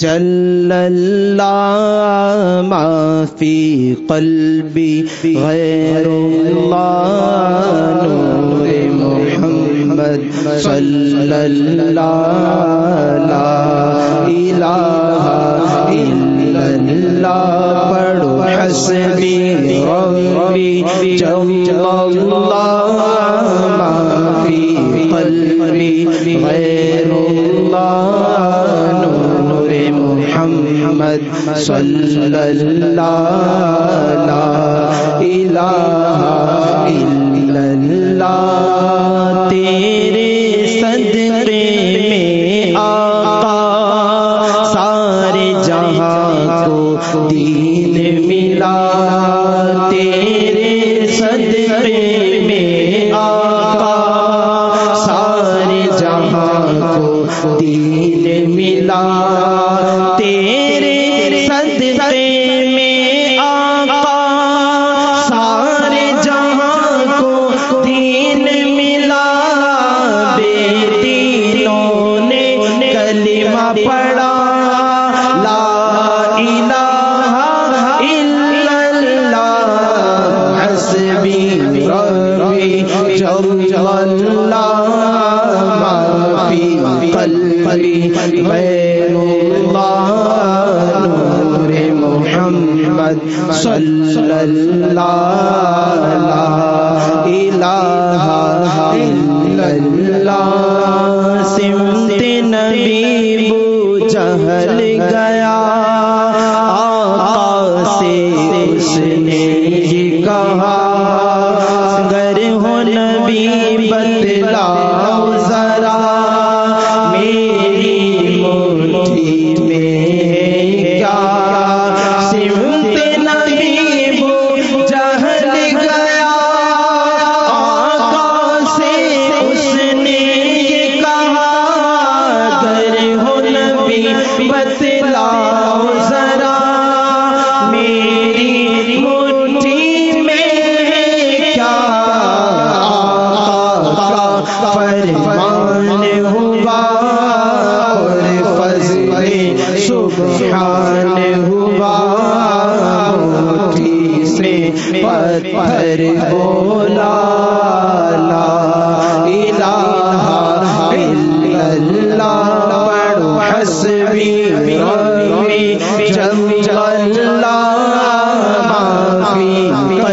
جل اللہ ما فی قلبی غیر اللہ نور محمد صلی اللہ لا الہ الا اللہ پڑھو حسبی ربی جل اللہ ما فی قلبی غیر محمد صلی اللہ الہ الا اللہ تیرے صدقے میں آقا سارے جہاں کو دی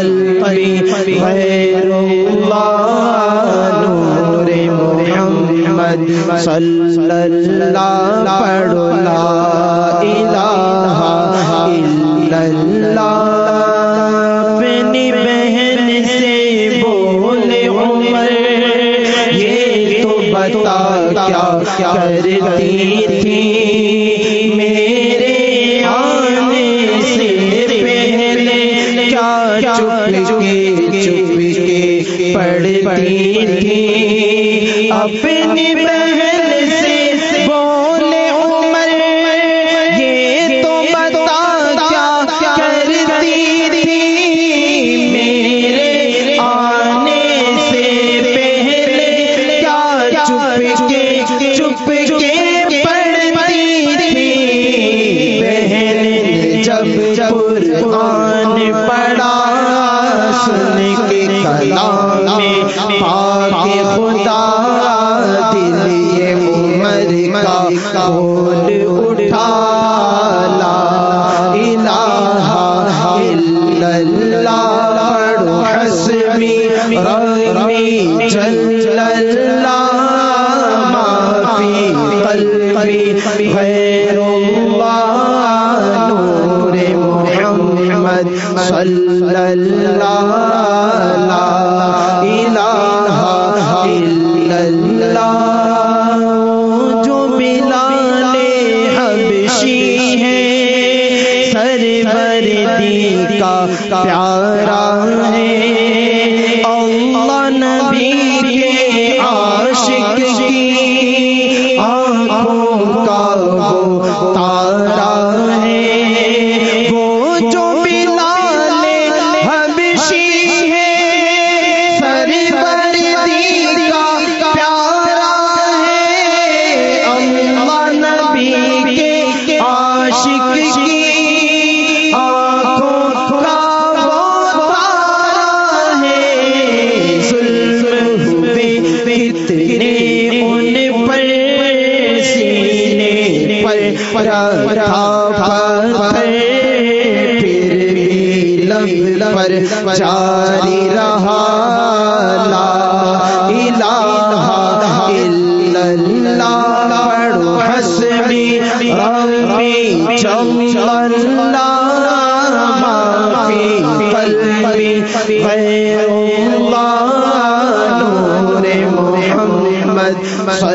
قلبی غیر اللہ نور محمد صلی اللہ پڑھو لا الہ الا اللہ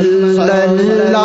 صلی اللہ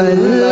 اللہ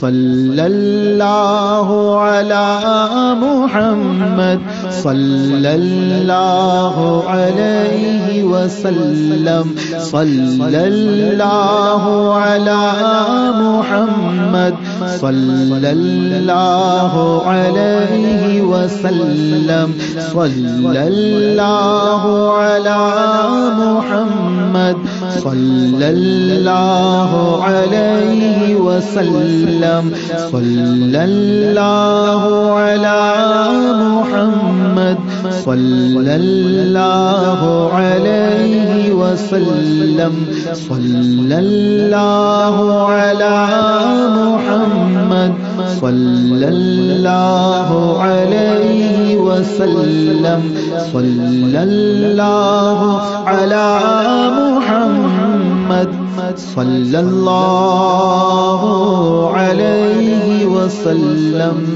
وسلم صلى الله على محمد، صلى الله عليه وسلم، صلى الله على محمد، صلى الله عليه وسلم، صلى الله على محمد صلى الله عليه وسلم. صلى الله على محمد. صلى الله عليه وسلم. صلى الله على محمد. صلى الله عليه وسلم. صلى الله على محمد. صلى الله عليه وسلم.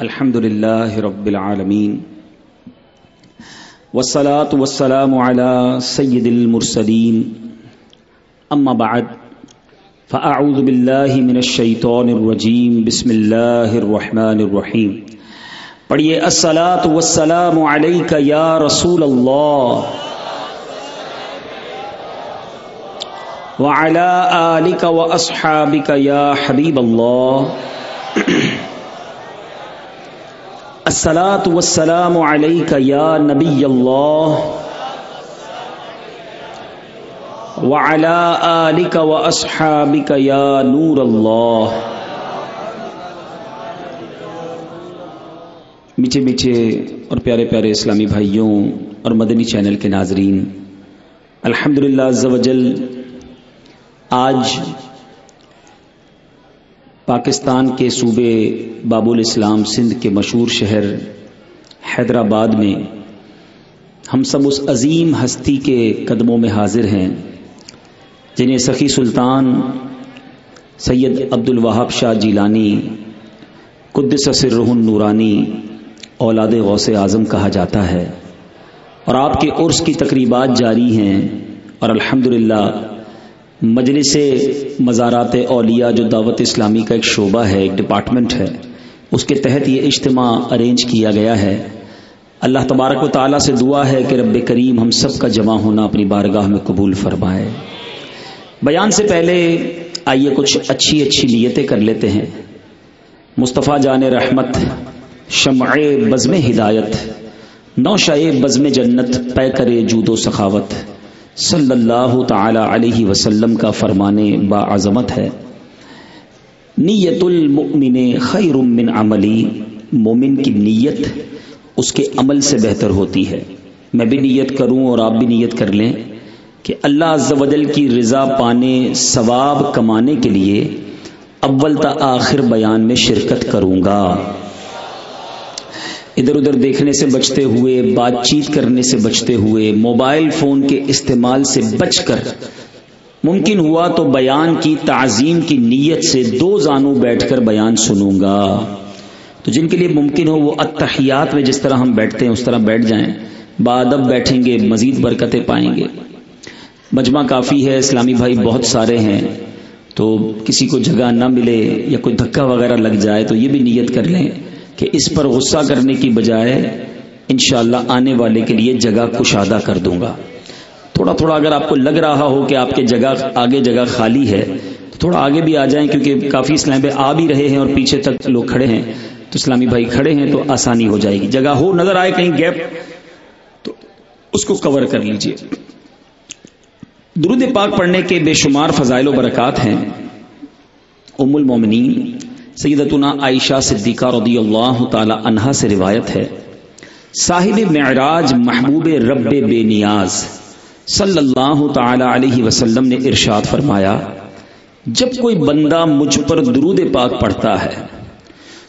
الحمد لله رب العالمين. والصلاة والسلام على سيد المرسلين. أما بعد، فأعوذ بالله من الشيطان الرجيم. بسم الله الرحمن الرحيم. پڑھیے السلاۃ والسلام علیک یا رسول اللہ. وعلى آلك وأصحابك يا حبيب الله السلاۃ والسلام علیک یا نبی اللہ. وعلى آلك وأصحابك يا نور اللہ. میٹھے میٹھے اور پیارے پیارے اسلامی بھائیوں اور مدنی چینل کے ناظرین الحمد للہ آج پاکستان کے صوبے باب الاسلام سندھ کے مشہور شہر حیدرآباد میں ہم سب اس عظیم ہستی کے قدموں میں حاضر ہیں، جنہیں سخی سلطان سید عبد الوہاب شاہ جیلانی، قدس سرہ نورانی اولاد غوث اعظم کہا جاتا ہے۔ اور آپ کے عرس کی تقریبات جاری ہیں۔ اور الحمدللہ، مجلس مزارات اولیاء جو دعوت اسلامی کا ایک شعبہ ہے، ایک ڈپارٹمنٹ ہے، اس کے تحت یہ اجتماع ارینج کیا گیا ہے۔ اللہ تبارک و تعالیٰ سے دعا ہے کہ رب کریم ہم سب کا جمع ہونا اپنی بارگاہ میں قبول فرمائے۔ بیان سے پہلے آئیے کچھ اچھی اچھی نیتیں کر لیتے ہیں۔ مصطفیٰ جان رحمت شمع بزم ہدایت نوشا بزم جنت پے کرے جود و سخاوت۔ صلی اللہ تعالی علیہ وسلم کا فرمانے با عظمت ہے۔ نیت المؤمن خیر من عملی، مومن کی نیت اس کے عمل سے بہتر ہوتی ہے۔ میں بھی نیت کروں اور آپ بھی نیت کر لیں کہ اللہ عز و جل کی رضا پانے، ثواب کمانے کے لیے اول تا آخر بیان میں شرکت کروں گا۔ ادھر ادھر دیکھنے سے بچتے ہوئے، بات چیت کرنے سے بچتے ہوئے، موبائل فون کے استعمال سے بچ کر۔ ممکن ہوا تو بیان کی، تعظیم کی نیت سے دو زانو بیٹھ کر بیان سنوں گا۔ تو جن کے لیے ممکن ہو وہ اتحیات میں جس طرح ہم بیٹھتے ہیں، اس طرح بیٹھ جائیں۔ بادب بیٹھیں گے، مزید برکتیں پائیں گے۔ مجمع کافی ہے، اسلامی بھائی بہت سارے ہیں۔ تو کسی کو جگہ نہ ملے یا کوئی دھکا وغیرہ لگ جائے تو یہ بھی نیت کر لیں۔ کہ اس پر غصہ کرنے کی بجائے انشاءاللہ آنے والے کے لیے جگہ کشادہ کر دوں گا۔ تھوڑا تھوڑا اگر آپ کو لگ رہا ہو کہ آپ کے جگہ آگے جگہ خالی ہے، تو تھوڑا آگے بھی آ جائیں کیونکہ کافی اسلام پہ آ بھی رہے ہیں اور پیچھے تک لوگ کھڑے ہیں۔ تو اسلامی بھائی کھڑے ہیں تو آسانی ہو جائے گی۔ جگہ ہو، نظر آئے کہیں گیپ، تو اس کو کور کر لیجیے۔ درود پاک پڑھنے کے بے شمار فضائل و برکات ہیں۔ ام المومنین سیدتنا عائشہ صدیقہ رضی اللہ تعالی عنہا سے روایت ہے۔ صاحب معراج محبوب رب بے نیاز صلی اللہ تعالی علیہ وسلم نے ارشاد فرمایا، جب کوئی بندہ مجھ پر درود پاک پڑھتا ہے،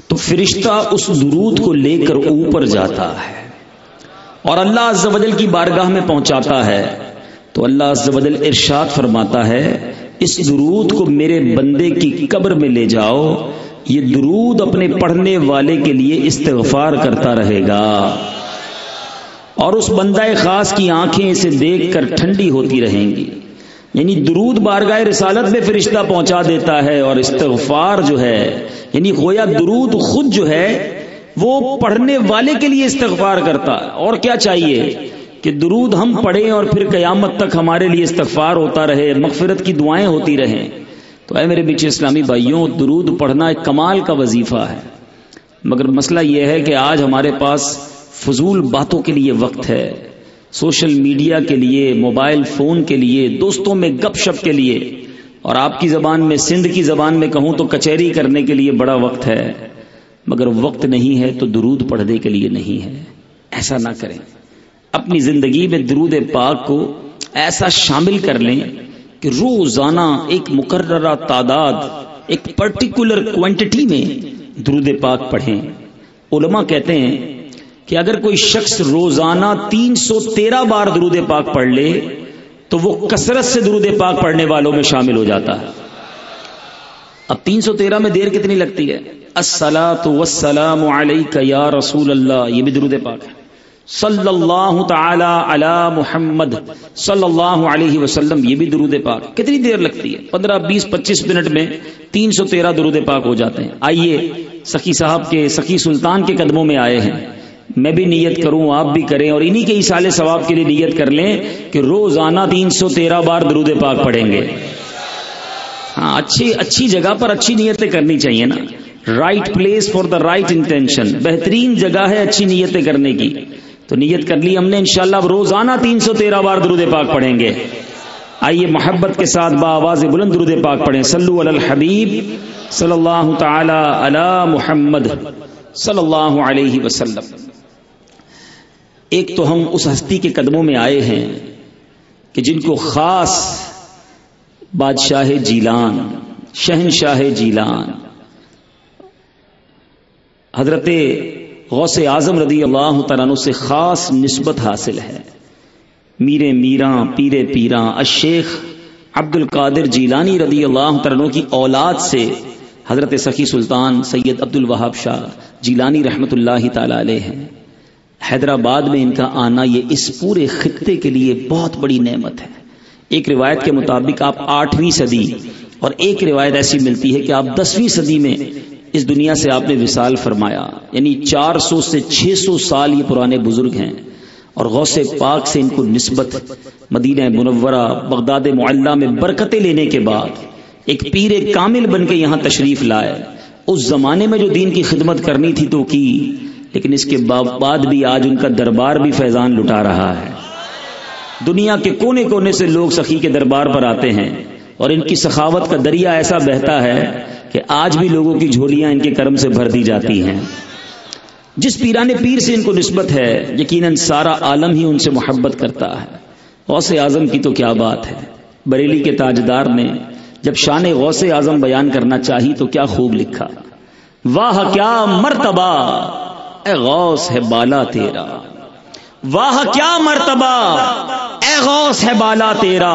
تو فرشتہ اس درود کو لے کر اوپر جاتا ہے۔ اور اللہ عز و جل کی بارگاہ میں پہنچاتا ہے، تو اللہ عز و جل ارشاد فرماتا ہے، اس درود کو میرے بندے کی قبر میں لے جاؤ یہ درود اپنے پڑھنے والے کے لیے استغفار کرتا رہے گا۔ اور اس بندہ خاص کی آنکھیں اسے دیکھ کر ٹھنڈی ہوتی رہیں گی۔ یعنی درود بارگاہ رسالت میں فرشتہ پہنچا دیتا ہے اور استغفار جو ہے یعنی گویا درود خود جو ہے، وہ پڑھنے والے کے لیے استغفار کرتا۔ اور کیا چاہیے کہ درود ہم پڑھیں اور پھر قیامت تک ہمارے لیے استغفار ہوتا رہے، مغفرت کی دعائیں ہوتی رہیں۔ تو اے میرے بیچے اسلامی بھائیوں، درود پڑھنا ایک کمال کا وظیفہ ہے۔ مگر مسئلہ یہ ہے کہ آج ہمارے پاس فضول باتوں کے لیے وقت ہے۔ سوشل میڈیا کے لیے، موبائل فون کے لیے، دوستوں میں گپ شپ کے لیے۔ اور آپ کی زبان میں، سندھ کی زبان میں کہوں تو کچہری کرنے کے لیے بڑا وقت ہے۔ مگر وقت نہیں ہے تو درود پڑھنے کے لیے نہیں ہے۔ ایسا نہ کریں۔ اپنی زندگی میں درود پاک کو ایسا شامل کر لیں۔ کہ روزانہ ایک مقررہ تعداد، ایک پرٹیکولر کوانٹٹی میں درود پاک پڑھیں۔ علماء کہتے ہیں کہ اگر کوئی شخص روزانہ تین سو تیرہ بار درود پاک پڑھ لے، تو وہ کثرت سے درود پاک پڑھنے والوں میں شامل ہو جاتا۔ ہے اب تین سو تیرہ میں دیر کتنی لگتی ہے؟ وسلام یا رسول اللہ، یہ بھی درود پاک ہے۔ صلی اللہ تعالی علی محمد صلی اللہ علیہ وسلم، یہ بھی درود پاک۔ کتنی دیر لگتی ہے؟ پندرہ، بیس، پچیس منٹ میں تین سو تیرہ درود پاک ہو جاتے ہیں۔ آئیے، سخی صاحب کے، سخی سلطان کے قدموں میں آئے ہیں۔ میں بھی نیت کروں، آپ بھی کریں اور انہی کے اشال ثواب کے لیے نیت کر لیں کہ روزانہ تین سو تیرہ بار درود پاک پڑھیں گے۔ ہاں اچھی اچھی جگہ پر اچھی نیتیں کرنی چاہیے نا۔ Right place for the right intention بہترین جگہ ہے اچھی نیتیں کرنے کی۔ تو نیت کر لی ہم نے، انشاءاللہ روزانہ تین سو تیرہ بار درود پاک پڑھیں گے۔ آئیے محبت کے ساتھ با آواز بلند درود پاک پڑھیں۔ صلو علی الحبیب صلی اللہ تعالی علی محمد صلی اللہ علیہ وسلم۔ ایک تو ہم اس ہستی کے قدموں میں آئے ہیں کہ جن کو خاص بادشاہ جیلان، شہنشاہ جیلان۔ حضرت غوث اعظم رضی اللہ تعالیٰ سے خاص نسبت حاصل ہے۔ میرے میراں پیرے پیراں الشیخ عبد القادر جیلانی رضی اللہ تعالیٰ کی اولاد سے حضرت سخی سلطان سید عبد الوہاب شاہ جیلانی رحمت اللہ تعالی علیہ ہیں۔ حیدرآباد میں ان کا آنا یہ اس پورے خطے کے لیے بہت بڑی نعمت ہے۔ ایک روایت کے مطابق آپ آٹھویں صدی اور ایک روایت ایسی ملتی ہے کہ آپ دسویں صدی میں اس دنیا سے آپ نے وصال فرمایا یعنی چار سو سے چھ سو سال یہ پرانے بزرگ ہیں۔ اور غوث پاک سے ان کو نسبت، مدینہ منورہ، بغداد معلہ میں برکتیں لینے کے بعد ایک پیر کامل بن کے یہاں تشریف لائے۔ اس زمانے میں جو دین کی خدمت کرنی تھی تو کی، لیکن اس کے بعد بھی آج ان کا دربار بھی فیضان لٹا رہا ہے۔ دنیا کے کونے کونے سے لوگ سخی کے دربار پر آتے ہیں اور ان کی سخاوت کا دریا ایسا بہتا ہے کہ آج بھی لوگوں کی جھولیاں ان کے کرم سے بھر دی جاتی ہیں۔ جس پیرانے پیر سے ان کو نسبت ہے، یقیناً سارا عالم ہی ان سے محبت کرتا ہے۔ غوث اعظم کی تو کیا بات ہے؟ بریلی کے تاجدار نے جب شان غوث اعظم بیان کرنا چاہی تو کیا خوب لکھا۔ واہ، کیا مرتبہ! اے غوث ہے بالا تیرا۔ واہ، کیا مرتبہ! اے غوث ہے بالا تیرا۔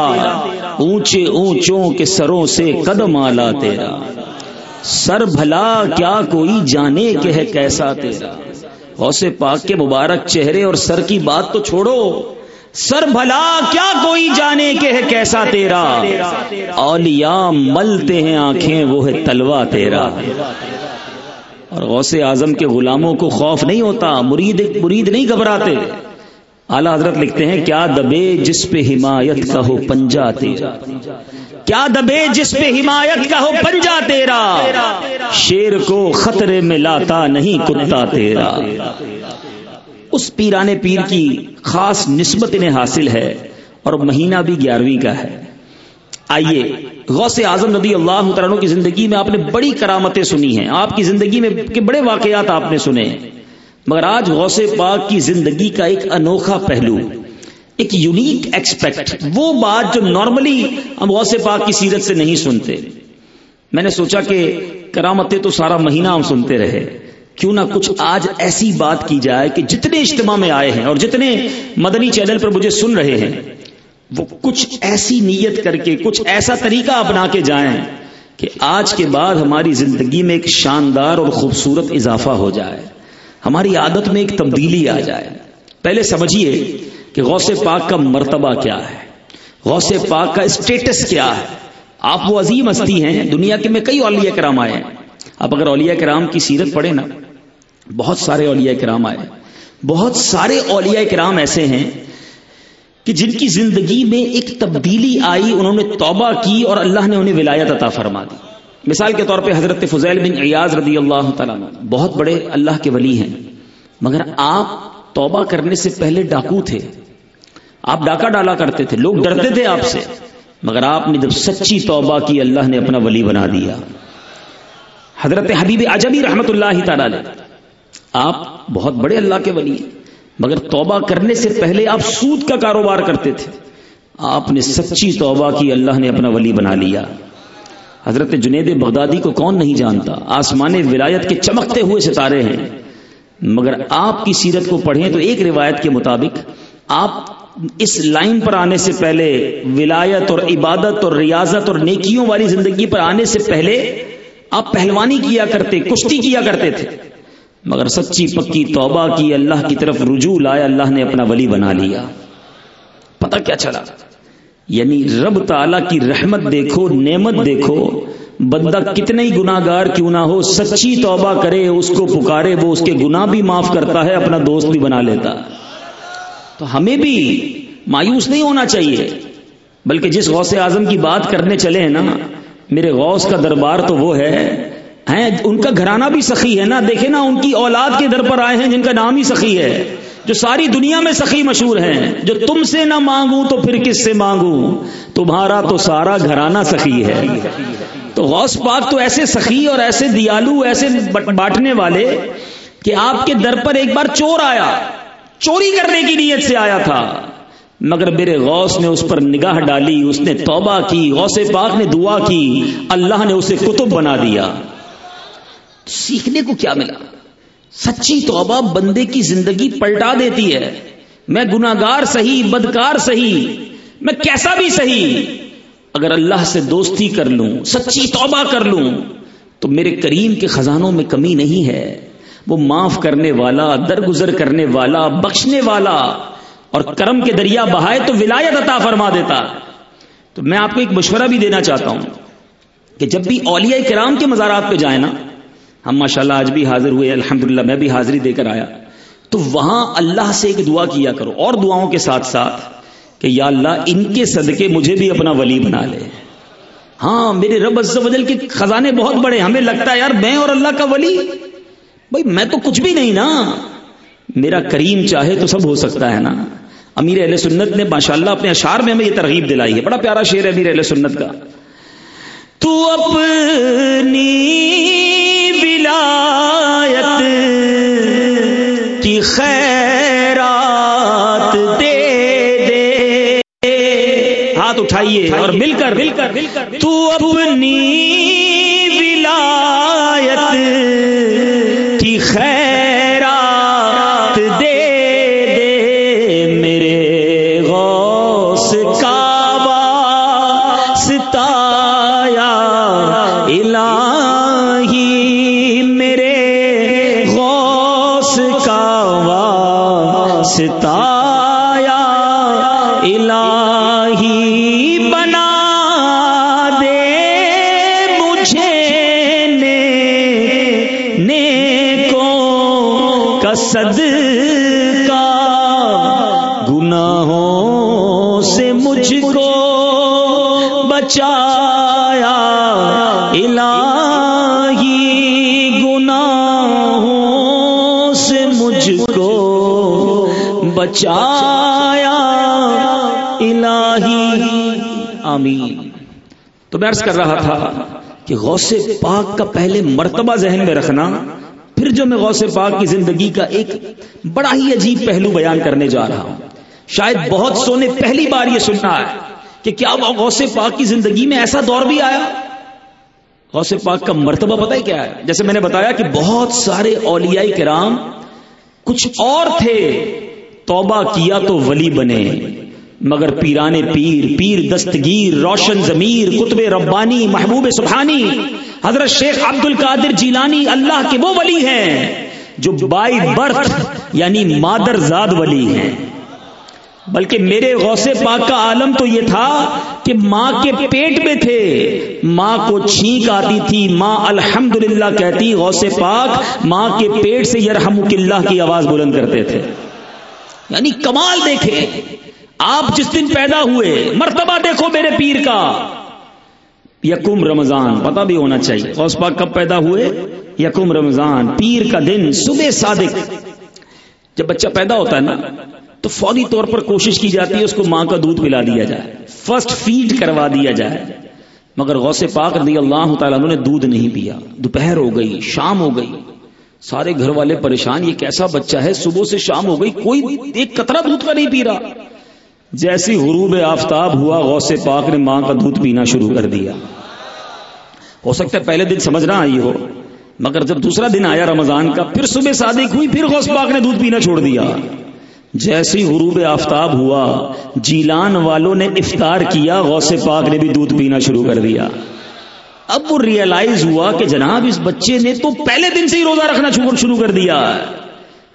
اونچے اونچوں کے سروں سے قدم آلا تیرا۔ سر بھلا کیا کوئی جانے کہ ہے کیسا تیرا؟ غوث پاک کے مبارک چہرے اور سر کی بات تو چھوڑو۔ سر بھلا کیا کوئی جانے کہ ہے کیسا تیرا؟ اولیاء ملتے ہیں آنکھیں، وہ ہے تلوا تیرا۔ اور غوث اعظم کے غلاموں کو خوف نہیں ہوتا، مرید مرید نہیں گھبراتے۔ اعلی حضرت لکھتے ہیں، کیا دبے جس پہ حمایت کا ہو پنجا تیرا؟ کیا دبے جس پہ حمایت کا ہو پنجا تیرا؟ شیر کو خطرے میں لاتا نہیں کتا تیرا۔ اس پیرانے پیر کی خاص نسبت انہیں حاصل ہے اور مہینہ بھی گیارہویں کا ہے۔ آئیے، غوث اعظم ندی اللہ تعالیٰ کی زندگی میں آپ نے بڑی کرامتیں سنی ہیں۔ آپ کی زندگی میں کے بڑے واقعات آپ نے سنے۔ مگر آج غوث پاک کی زندگی کا ایک انوکھا پہلو، ایک یونیک ایکسپیکٹ وہ بات جو نارملی ہم غوث پاک کی سیرت سے نہیں سنتے۔ میں نے سوچا کہ کرامتیں تو سارا مہینہ ہم سنتے رہے۔ کیوں نہ کچھ آج ایسی بات کی جائے کہ جتنے اجتماع میں آئے ہیں اور جتنے مدنی چینل پر مجھے سن رہے ہیں، وہ کچھ ایسی نیت کر کے، کچھ ایسا طریقہ اپنا کے جائیں کہ آج کے بعد ہماری زندگی میں ایک شاندار اور خوبصورت اضافہ ہو جائے۔ ہماری عادت میں ایک تبدیلی آ جائے۔ پہلے سمجھیے کہ غوث پاک کا مرتبہ کیا ہے۔ غوث پاک کا اسٹیٹس کیا ہے۔ آپ وہ عظیم ہستی ہیں، دنیا کے میں کئی اولیاء کرام آئے ہیں۔ آپ اگر اولیاء کرام کی سیرت پڑھیں نا، بہت سارے اولیاء کرام آئے۔ بہت سارے اولیاء کرام ایسے ہیں کہ جن کی زندگی میں ایک تبدیلی آئی، انہوں نے توبہ کی اور اللہ نے انہیں ولایت عطا فرما دی۔ مثال کے طور پہ حضرت فضیل بن ایاز رضی اللہ تعالیٰ بہت بڑے اللہ کے ولی ہیں، مگر آپ توبہ کرنے سے پہلے ڈاکو تھے۔ آپ ڈاکہ ڈالا کرتے تھے، لوگ ڈرتے تھے آپ سے، مگر آپ نے جب سچی توبہ کی، اللہ نے اپنا ولی بنا دیا۔ حضرت حبیب عجبی رحمت اللہ تعالی آپ بہت بڑے اللہ کے ولی ہیں، مگر توبہ کرنے سے پہلے آپ سود کا کاروبار کرتے تھے۔ آپ نے سچی توبہ کی، اللہ نے اپنا ولی بنا لیا۔ حضرت جنید بغدادی کو کون نہیں جانتا؟ آسمان ولایت کے چمکتے ہوئے ستارے ہیں۔ مگر آپ کی سیرت کو پڑھیں تو ایک روایت کے مطابق، آپ اس لائن پر آنے سے پہلے ولایت اور عبادت اور ریاضت اور نیکیوں والی زندگی پر آنے سے پہلے آپ پہلوانی کیا کرتے، کشتی کیا کرتے تھے۔ مگر سچی پکی توبہ کی اللہ کی طرف رجوع لائے اللہ نے اپنا ولی بنا لیا۔ پتہ کیا چلا؟ یعنی رب تعالی کی رحمت دیکھو، نعمت دیکھو، بندہ کتنے ہی گناگار کیوں نہ ہو، سچی توبہ کرے، اس کو پکارے، وہ اس کے گناہ بھی معاف کرتا ہے، اپنا دوست بھی بنا لیتا۔ تو ہمیں بھی مایوس نہیں ہونا چاہیے۔ بلکہ جس غوث اعظم کی بات کرنے چلے ہیں نا، میرے غوث کا دربار تو وہ ہے۔ ہیں، ان کا گھرانہ بھی سخی ہے نا دیکھیں نا، ان کی اولاد کے در پر آئے ہیں جن کا نام ہی سخی ہے۔ جو ساری دنیا میں سخی مشہور ہیں، جو تم سے نہ مانگوں تو پھر کس سے مانگوں؟ تمہارا تو سارا گھرانہ سخی ہے۔ تو غوث پاک تو ایسے سخی اور ایسے دیالو، ایسے بانٹنے والے کہ آپ کے در پر ایک بار چور آیا۔ چوری کرنے کی نیت سے آیا تھا۔ مگر میرے غوث نے اس پر نگاہ ڈالی، اس نے توبہ کی، غوث پاک نے دعا کی، اللہ نے اسے کتب بنا دیا۔ سیکھنے کو کیا ملا؟ سچی توبہ بندے کی زندگی پلٹا دیتی ہے۔ میں گناگار صحیح، بدکار صحیح، میں کیسا بھی صحیح۔ اگر اللہ سے دوستی کر لوں، سچی توبہ کر لوں، تو میرے کریم کے خزانوں میں کمی نہیں ہے۔ وہ معاف کرنے والا، درگزر کرنے والا، بخشنے والا اور کرم کے دریا بہائے تو ولایت عطا فرما دیتا۔ تو میں آپ کو ایک مشورہ بھی دینا چاہتا ہوں کہ جب بھی اولیاء کرام کے مزارات پہ جائیں نا ہم ماشاءاللہ آج بھی حاضر ہوئے، الحمدللہ میں بھی حاضری دے کر آیا۔ تو وہاں اللہ سے ایک دعا کیا کرو، اور دعاؤں کے ساتھ ساتھ کہ یا اللہ ان کے صدقے مجھے بھی اپنا ولی بنا لے۔ ہاں میرے رب عز و جل کے خزانے بہت بڑے، ہمیں لگتا ہے یار میں اور اللہ کا ولی؟ بھائی، میں تو کچھ بھی نہیں نا۔ میرا کریم چاہے تو سب ہو سکتا ہے نا۔ امیر اہل سنت نے ماشاءاللہ اپنے اشعار میں ہمیں یہ ترغیب دلائی ہے۔ بڑا پیارا شعر ہے امیر اہل سنت کا۔ تو اپنی خیرات دے دے۔ ہاتھ اٹھائیے اور مل کر مل کر مل کر تو اپنی ستایا بچایا الہی۔ آمین۔ تو میں عرض کر رہا تھا کہ غوث پاک کا پہلے مرتبہ ذہن میں رکھنا، پھر جو میں غوث پاک کی زندگی کا ایک بڑا ہی عجیب پہلو بیان کرنے جا رہا ہوں۔ شاید بہت سو نے پہلی بار یہ سننا ہے کہ کیا غوث پاک کی زندگی میں ایسا دور بھی آیا؟ غوث پاک کا مرتبہ پتہ ہے کیا ہے؟ جیسے میں نے بتایا کہ بہت سارے اولیاء کرام کچھ اور تھے۔ توبہ کیا تو ولی بنے۔ مگر پیرانے پیر پیر دستگیر، روشن ضمیر، قطب ربانی، محبوب سبحانی، حضرت شیخ عبد القادر جیلانی اللہ کے وہ ولی ہیں جو بائی برتھ یعنی مادر زاد ولی ہیں۔ بلکہ میرے غوث پاک کا عالم تو یہ تھا کہ ماں کے پیٹ میں تھے۔ ماں کو چھینک آتی تھی۔ ماں الحمدللہ کہتی، غوث پاک ماں کے پیٹ سے یرحمک اللہ کی آواز بلند کرتے تھے۔ یعنی کمال دیکھے۔ آپ جس دن پیدا ہوئے، مرتبہ دیکھو میرے پیر کا۔ یکم رمضان پتا بھی ہونا چاہیے۔ غوث پاک کب پیدا ہوئے؟ یکم رمضان، پیر کا دن صبح صادق۔ جب بچہ پیدا ہوتا ہے نا، تو فوری طور پر کوشش کی جاتی ہے اس کو ماں کا دودھ پلا دیا جائے۔ فرسٹ فیڈ کروا دیا جائے۔ مگر غوث پاک رضی اللہ تعالیٰ نے دودھ نہیں پیا۔ دوپہر ہو گئی، شام ہو گئی۔ سارے گھر والے پریشان، یہ کیسا بچہ ہے؟ صبح سے شام ہو گئی، کوئی ایک قطرہ دودھ کا نہیں پی رہا۔ جیسی غروب آفتاب ہوا، غوث پاک نے ماں کا دودھ پینا شروع کر دیا۔ ہو سکتا ہے پہلے دن سمجھ نہ آئی ہو، مگر جب دوسرا دن آیا رمضان کا، پھر صبح صادق ہوئی، پھر غوث پاک نے دودھ پینا چھوڑ دیا۔ جیسی غروب آفتاب ہوا، جیلان والوں نے افطار کیا، غوث پاک نے بھی دودھ پینا شروع کر دیا۔ اب وہ ریئلائز ہوا کہ جناب اس بچے نے تو پہلے دن سے ہی روزہ رکھنا شروع کر دیا۔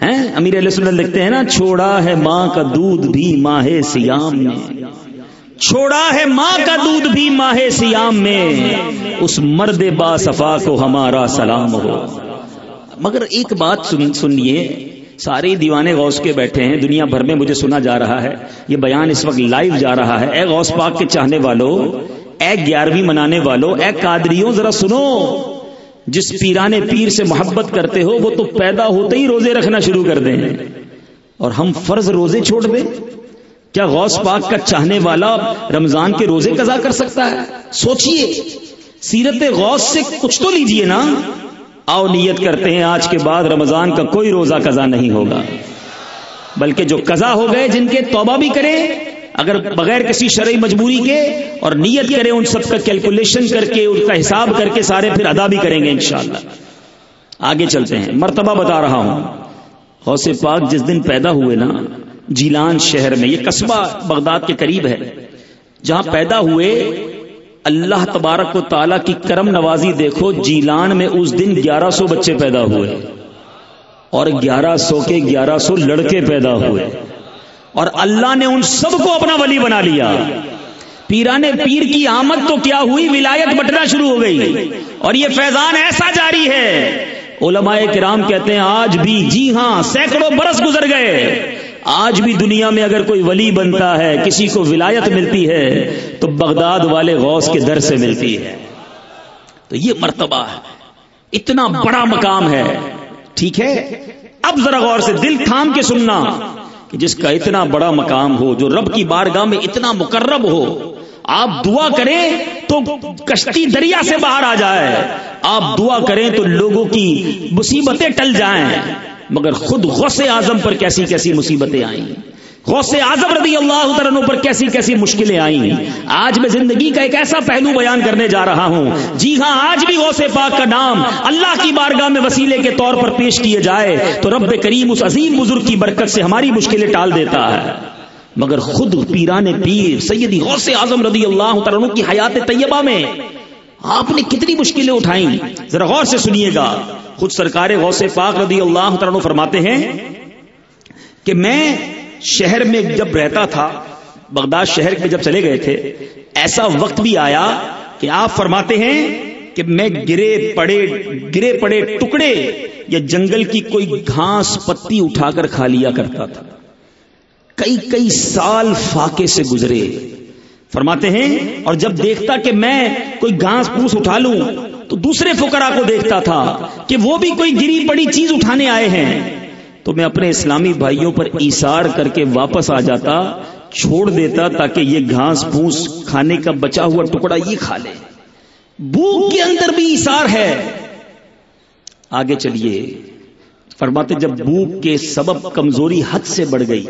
ہے امیر علیہ سنت لکھتے ہیں نا، چھوڑا ہے ماں کا دودھ بھی ماہ سیام میں۔ چھوڑا ہے ماں کا دودھ بھی ماہ سیام میں۔ اس مرد با صفا کو ہمارا سلام ہو۔ مگر ایک بات سنیے۔ سارے دیوانے غوث کے بیٹھے ہیں۔ دنیا بھر میں مجھے سنا جا رہا ہے۔ یہ بیان اس وقت لائیو جا رہا ہے۔ اے غوث پاک کے چاہنے والوں اے گیارہویں منانے والوں اے قادریوں، ذرا سنو۔ جس پیرانے پیر سے محبت کرتے ہو، وہ تو پیدا ہوتے ہی روزے رکھنا شروع کر دیں۔ اور ہم فرض روزے چھوڑ دیں۔ کیا غوث پاک کا چاہنے والا رمضان کے روزے قضا کر سکتا ہے؟ سوچئے۔ سیرت غوث سے کچھ تو لیجیے نا۔ آؤ نیت کرتے ہیں، آج کے بعد رمضان کا کوئی روزہ قضا نہیں ہوگا۔ بلکہ جو قضا ہو گئے، جن کے توبہ بھی کریں اگر بغیر کسی شرعی مجبوری کے اور نیت کریں ان سب کا کیلکولیشن کر کے ان کا حساب کر کے سارے پھر ادا بھی کریں گے انشاءاللہ۔ آگے چلتے ہیں۔ مرتبہ بتا رہا ہوں۔ حوث پاک جس دن پیدا ہوئے نا، جیلان شہر میں، یہ قصبہ بغداد کے قریب ہے، جہاں پیدا ہوئے اللہ تبارک و تعالیٰ کی کرم نوازی دیکھو، جیلان میں اس دن گیارہ سو بچے پیدا ہوئے۔ اور گیارہ سو کے گیارہ سو لڑکے پیدا ہوئے۔ اور اللہ نے ان سب کو اپنا ولی بنا لیا۔ پیران پیر کی آمد تو کیا ہوئی؟ ولایت بٹنا شروع ہو گئی۔ اور یہ فیضان ایسا جاری ہے۔ علماء کرام کہتے ہیں، آج بھی جی ہاں سینکڑوں برس گزر گئے۔ آج بھی دنیا میں اگر کوئی ولی بنتا ہے، کسی کو ولایت ملتی ہے، تو بغداد والے غوث کے در سے ملتی ہے۔ تو یہ مرتبہ ہے۔ اتنا بڑا مقام ہے۔ ٹھیک ہے؟ اب ذرا غور سے دل تھام کے سننا۔ کہ جس کا اتنا بڑا مقام ہو، جو رب کی بارگاہ میں اتنا مقرب ہو، آپ دعا کریں تو کشتی دریا سے باہر آ جائے۔ آپ دعا کریں تو لوگوں کی مصیبتیں ٹل جائیں۔ مگر خود غوث اعظم پر کیسی کیسی مصیبتیں آئیں۔ غوث اعظم رضی اللہ عنہ پر کیسی کیسی مشکلیں آئیں۔ آج میں زندگی کا ایک ایسا پہلو بیان کرنے جا رہا ہوں۔ جی ہاں آج بھی غوث پاک کا نام اللہ کی بارگاہ میں وسیلے کے طور پر پیش کیے جائے تو رب کریم اس عظیم بزرگ کی برکت سے ہماری مشکلیں ٹال دیتا ہے۔ مگر خود پیران پیر سیدی غوث اعظم رضی اللہ عنہ کی حیات طیبہ میں آپ نے کتنی مشکلیں اٹھائیں۔ ذرا غور سے سنیے گا۔ خود سرکار غوث پاک رضی اللہ عنہ فرماتے ہیں کہ میں شہر میں جب رہتا تھا، بغداد شہر میں جب چلے گئے تھے، ایسا وقت بھی آیا کہ آپ فرماتے ہیں کہ میں گرے پڑے گرے پڑے ٹکڑے یا جنگل کی کوئی گھاس پتی اٹھا کر کھا لیا کرتا تھا۔ کئی کئی سال فاقے سے گزرے۔ فرماتے ہیں، اور جب دیکھتا کہ میں کوئی گھاس پوس اٹھا لوں، تو دوسرے فکرا کو دیکھتا تھا کہ وہ بھی کوئی گری پڑی چیز اٹھانے آئے ہیں۔ تو میں اپنے اسلامی بھائیوں پر ایسار کر کے واپس آ جاتا، چھوڑ دیتا تاکہ یہ گھاس پھوس کھانے کا بچا ہوا ٹکڑا یہ کھا لے۔ بھوک کے اندر بھی ایسار ہے۔ آگے چلیے۔ فرماتے جب بھوک کے سبب کمزوری حد سے بڑھ گئی،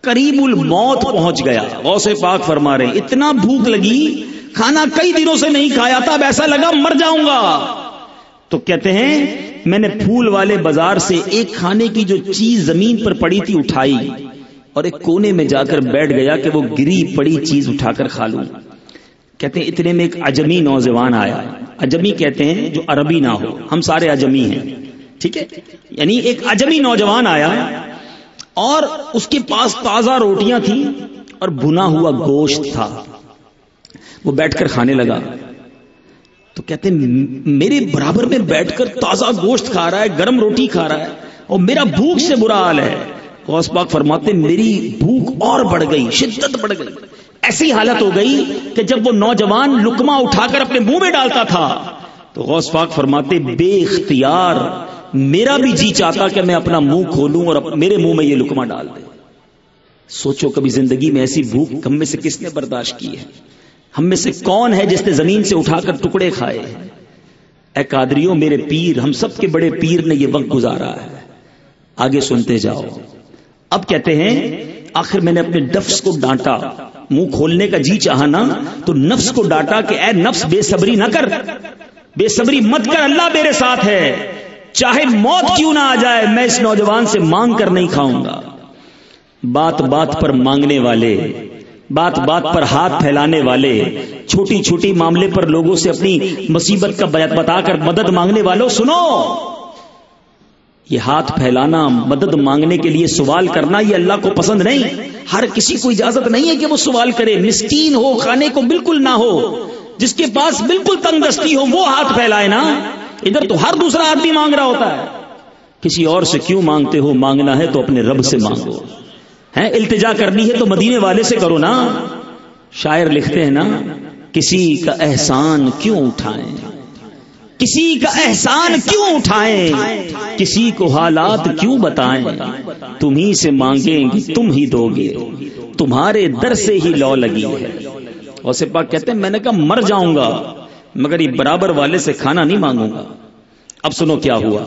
قریب الموت پہنچ گیا۔ غوث پاک فرما رہے، اتنا بھوک لگی، کھانا کئی دنوں سے نہیں کھایا تھا اب ایسا لگا مر جاؤں گا۔ تو کہتے ہیں، میں نے پھول والے بازار سے ایک کھانے کی جو چیز زمین پر پڑی تھی اٹھائی اور ایک کونے میں جا کر بیٹھ گیا کہ وہ گری پڑی چیز اٹھا کر کھا لوں۔ کہتے ہیں، اتنے میں ایک اجمی نوجوان آیا۔ اجمی کہتے ہیں جو عربی نہ ہو، ہم سارے اجمی ہیں۔ ٹھیک ہے؟ یعنی ایک اجمی نوجوان آیا اور اس کے پاس تازہ روٹیاں تھیں اور بنا ہوا گوشت تھا۔ وہ بیٹھ کر کھانے لگا۔ تو کہتے ہیں، میرے برابر میں بیٹھ کر تازہ گوشت کھا رہا ہے، گرم روٹی کھا رہا ہے، اور میرا بھوک سے برا حال ہے۔ غوث پاک فرماتے میری بھوک اور بڑھ گئی، شدت بڑھ گئی۔ ایسی حالت ہو گئی کہ جب وہ نوجوان لکما اٹھا کر اپنے منہ میں ڈالتا تھا، تو غوث پاک فرماتے بے اختیار، میرا بھی جی چاہتا کہ میں اپنا منہ کھولوں اور میرے منہ میں یہ لکما ڈال دے۔ سوچو کبھی زندگی میں ایسی بھوک ہم میں سے کس نے برداشت کی ہے؟ ہم میں سے کون ہے جس نے زمین سے اٹھا کر ٹکڑے کھائے؟ اے قادریوں، میرے پیر، ہم سب کے بڑے پیر نے یہ وقت گزارا ہے۔ آگے سنتے جاؤ۔ اب کہتے ہیں، آخر میں نے اپنے ڈفس کو ڈانٹا۔ منہ کھولنے کا جی چاہا نا، تو نفس کو ڈانٹا کہ اے نفس، بے صبری نہ کر۔ بے صبری مت کر، اللہ میرے ساتھ ہے۔ چاہے موت کیوں نہ آ جائے، میں اس نوجوان سے مانگ کر نہیں کھاؤں گا۔ بات بات پر مانگنے والے بات بات پر ہاتھ پھیلانے والے، چھوٹی چھوٹی معاملے پر لوگوں سے اپنی مصیبت کا بتا کر مدد مانگنے والوں، سنو! یہ ہاتھ پھیلانا، مدد مانگنے کے لیے سوال کرنا، یہ اللہ کو پسند نہیں۔ ہر کسی کو اجازت نہیں ہے کہ وہ سوال کرے۔ مسکین ہو کھانے کو بالکل نہ ہو۔ جس کے پاس بالکل تنگ دستی ہو، وہ ہاتھ پھیلائے نا۔ ادھر تو ہر دوسرا آدمی مانگ رہا ہوتا ہے۔ کسی اور سے کیوں مانگتے ہو؟ مانگنا ہے تو اپنے رب سے مانگو۔ ہے التجا کرنی ہے تو مدینے والے سے کرو نا۔ شاعر لکھتے ہیں نا، کسی کا احسان کیوں اٹھائیں؟ کسی کا احسان کیوں اٹھائیں؟ کسی کو حالات کیوں بتائیں؟ تم ہی سے مانگیں گے، تم ہی دو گے۔ تمہارے در سے ہی لو لگی ہے۔ اور پاک کہتے ہیں، میں نے کہا، مر جاؤں گا، مگر یہ برابر والے سے کھانا نہیں مانگوں گا۔ اب سنو کیا ہوا۔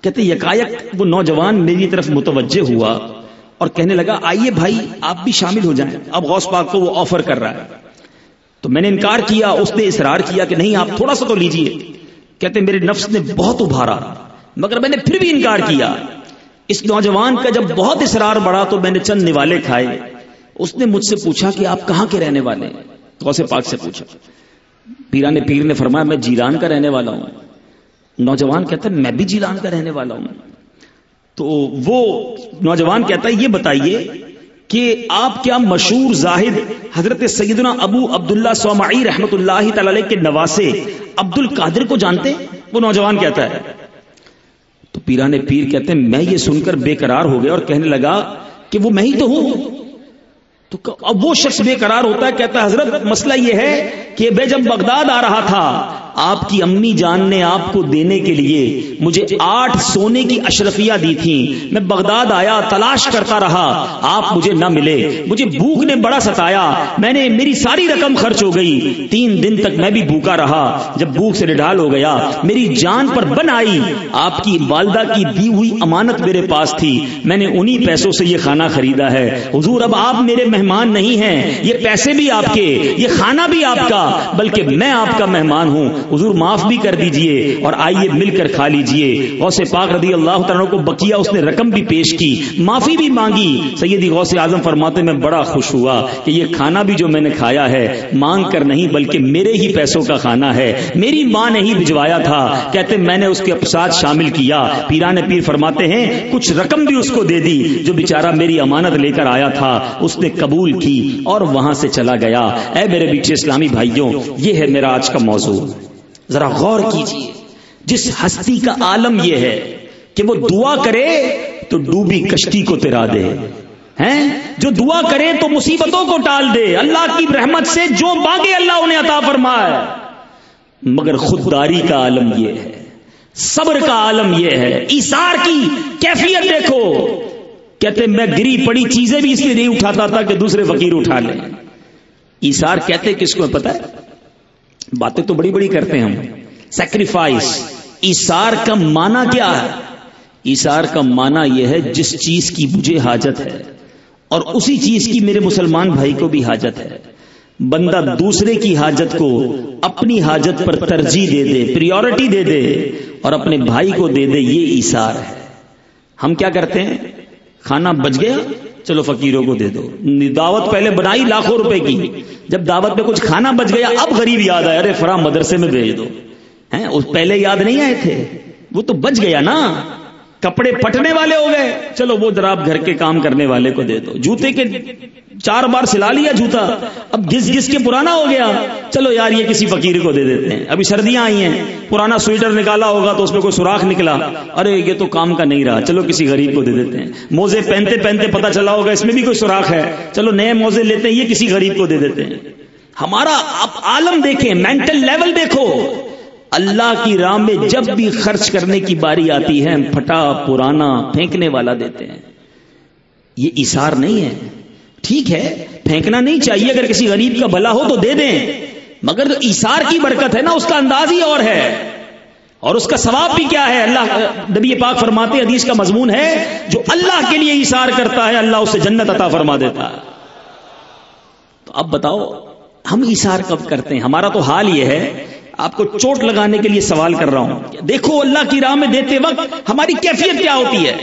کہتے یکایک وہ نوجوان میری طرف متوجہ ہوا۔ اور کہنے لگا، آئیے بھائی، آپ بھی شامل ہو جائیں۔ اب غوث پاک کو وہ آفر کر رہا ہے۔ تو میں نے انکار کیا، اس نے اصرار کیا کہ نہیں، آپ تھوڑا سا تو لیجیے۔ کہتے میرے نفس نے بہت ابھارا، مگر میں نے پھر بھی انکار کیا۔ اس نوجوان کا جب بہت اصرار بڑھا تو میں نے چند نوالے کھائے۔ اس نے مجھ سے پوچھا کہ آپ کہاں کے رہنے والے غوث پاک سے پوچھا۔ پیرا پیر نے فرمایا، میں جیلان کا رہنے والا ہوں۔ نوجوان کہتا ہے، میں بھی جیلان کا رہنے والا ہوں۔ تو وہ نوجوان کہتا ہے، یہ بتائیے کہ آپ کیا مشہور زاہد حضرت سیدنا ابو عبداللہ سومائی رحمت اللہ تعالی کے نواسے عبد القادر کو جانتے وہ نوجوان کہتا ہے۔ تو پیران پیر کہتے ہیں، میں یہ سن کر بے قرار ہو گیا اور کہنے لگا کہ وہ میں ہی تو ہوں۔ تو اب وہ شخص بے قرار ہوتا ہے، کہتا ہے، حضرت، مسئلہ یہ ہے کہ بے جب بغداد آ رہا تھا آپ کی امی جان نے آپ کو دینے کے لیے مجھے آٹھ سونے کی اشرفیہ دی تھی۔ میں بغداد آیا، تلاش کرتا رہا۔ آپ مجھے نہ ملے۔ مجھے بھوک نے بڑا ستایا۔ میں نے میری ساری رقم خرچ ہو گئی۔ تین دن تک میں بھی بھوکا رہا۔ جب بھوک سے نڈال ہو گیا، میری جان پر بن آئی۔ آپ کی والدہ کی دی ہوئی امانت میرے پاس تھی۔ میں نے انہی پیسوں سے یہ کھانا خریدا ہے۔ حضور، اب آپ میرے مہمان نہیں ہیں۔ یہ پیسے بھی آپ کے، یہ کھانا بھی آپ کا۔ بلکہ میں آپ کا مہمان ہوں۔ حضور معاف بھی کر دیجیے اور آئیے مل کر کھا لیجیے۔ غوث پاک رضی اللہ تعالیٰ کو بکیا اس نے رقم بھی پیش کی، معافی بھی مانگی۔ سیدی غوث اعظم فرماتے میں بڑا خوش ہوا کہ یہ کھانا بھی جو میں نے کھایا ہے، مانگ کر نہیں بلکہ میرے ہی پیسوں کا کھانا ہے۔ میری ماں نے ہی بھجوایا تھا۔ کہتے میں نے اس کے ساتھ شامل کیا۔ پیران پیر فرماتے ہیں، کچھ رقم بھی اس کو دے دی۔ جو بیچارہ میری امانت لے کر آیا تھا، اس نے قبول کی اور وہاں سے چلا گیا۔ اے میرے بیچے اسلامی بھائیوں، یہ ہے میرا آج کا موضوع۔ ذرا غور کیجیے جس ہستی کا عالم یہ ہے کہ وہ دعا کرے تو ڈوبی کشتی کو تیرا دے۔ ہیں؟ جو دعا کرے تو مصیبتوں کو ٹال دے۔ اللہ کی رحمت سے جو مانگے اللہ انہیں عطا فرمائے۔ مگر خودداری کا عالم یہ ہے۔ صبر کا عالم یہ ہے۔ ایسار کی کیفیت دیکھو۔ کہتے میں گری پڑی چیزیں بھی اس لیے نہیں اٹھاتا تھا کہ دوسرے فقیر اٹھا لیں۔ ایسار کہتے کس کو پتا ہے؟ باتیں تو بڑی بڑی کرتے ہیں ہم۔ سیکریفائس ایسار کا مانا کیا ہے؟ ایسار کا مانا یہ ہے جس چیز کی مجھے حاجت ہے، اور اسی چیز کی میرے مسلمان بھائی کو بھی حاجت ہے۔ بندہ دوسرے کی حاجت کو اپنی حاجت پر ترجیح دے دے پریورٹی دے دے، اور اپنے بھائی کو دے دے، یہ ایسار ہے۔ ہم کیا کرتے ہیں؟ کھانا بچ گیا؟ چلو فقیروں کو دے دو۔ دعوت پہلے بنائی لاکھوں روپے کی۔ جب دعوت میں کچھ کھانا بچ گیا، اب غریب یاد آیا ارے فرا مدرسے میں بھیج دو۔ پہلے یاد نہیں آئے تھے؟ وہ تو بچ گیا نا۔ کپڑے پٹنے والے ہو گئے۔ چلو وہ ذرا آپ گھر کے کام کرنے والے کو دے دو۔ جوتے کے چار بار سلا لیا جوتا۔ اب گس گس کے پرانا ہو گیا۔ چلو یار، یہ کسی فقیر کو دے دیتے ہیں۔ ابھی سردیاں آئی ہیں۔ پرانا سویٹر نکالا ہوگا تو اس میں کوئی سوراخ نکلا۔ ارے، یہ تو کام کا نہیں رہا۔ چلو کسی غریب کو دے دیتے ہیں۔ موزے پہنتے پہنتے پتا چلا ہوگا، اس میں بھی کوئی سوراخ ہے۔ چلو نئے موزے لیتے ہیں، یہ کسی غریب کو دے دیتے ہیں۔ ہمارا آپ عالم دیکھیں مینٹل لیول دیکھو۔ اللہ کی راہ میں جب بھی خرچ کرنے کی باری آتی ہے پھٹا، پرانا، پھینکنے والا دیتے ہیں۔ یہ اشار نہیں ہے۔ ٹھیک ہے، پھینکنا نہیں چاہیے۔ اگر کسی غریب کا بھلا ہو تو دے دیں۔ مگر جو ایسار کی برکت ہے نا، اس کا انداز ہی اور ہے۔ اور اس کا ثواب بھی کیا ہے؟ اللہ، نبی پاک فرماتے حدیث کا مضمون ہے، جو اللہ کے لیے ایسار کرتا ہے، اللہ اسے جنت عطا فرما دیتا ہے۔ تو اب بتاؤ، ہم ایسار کب کرتے ہیں؟ ہمارا تو حال یہ ہے آپ کو چوٹ لگانے کے لیے سوال کر رہا ہوں۔ دیکھو اللہ کی راہ میں دیتے وقت ہماری کیفیت کیا ہوتی ہے؟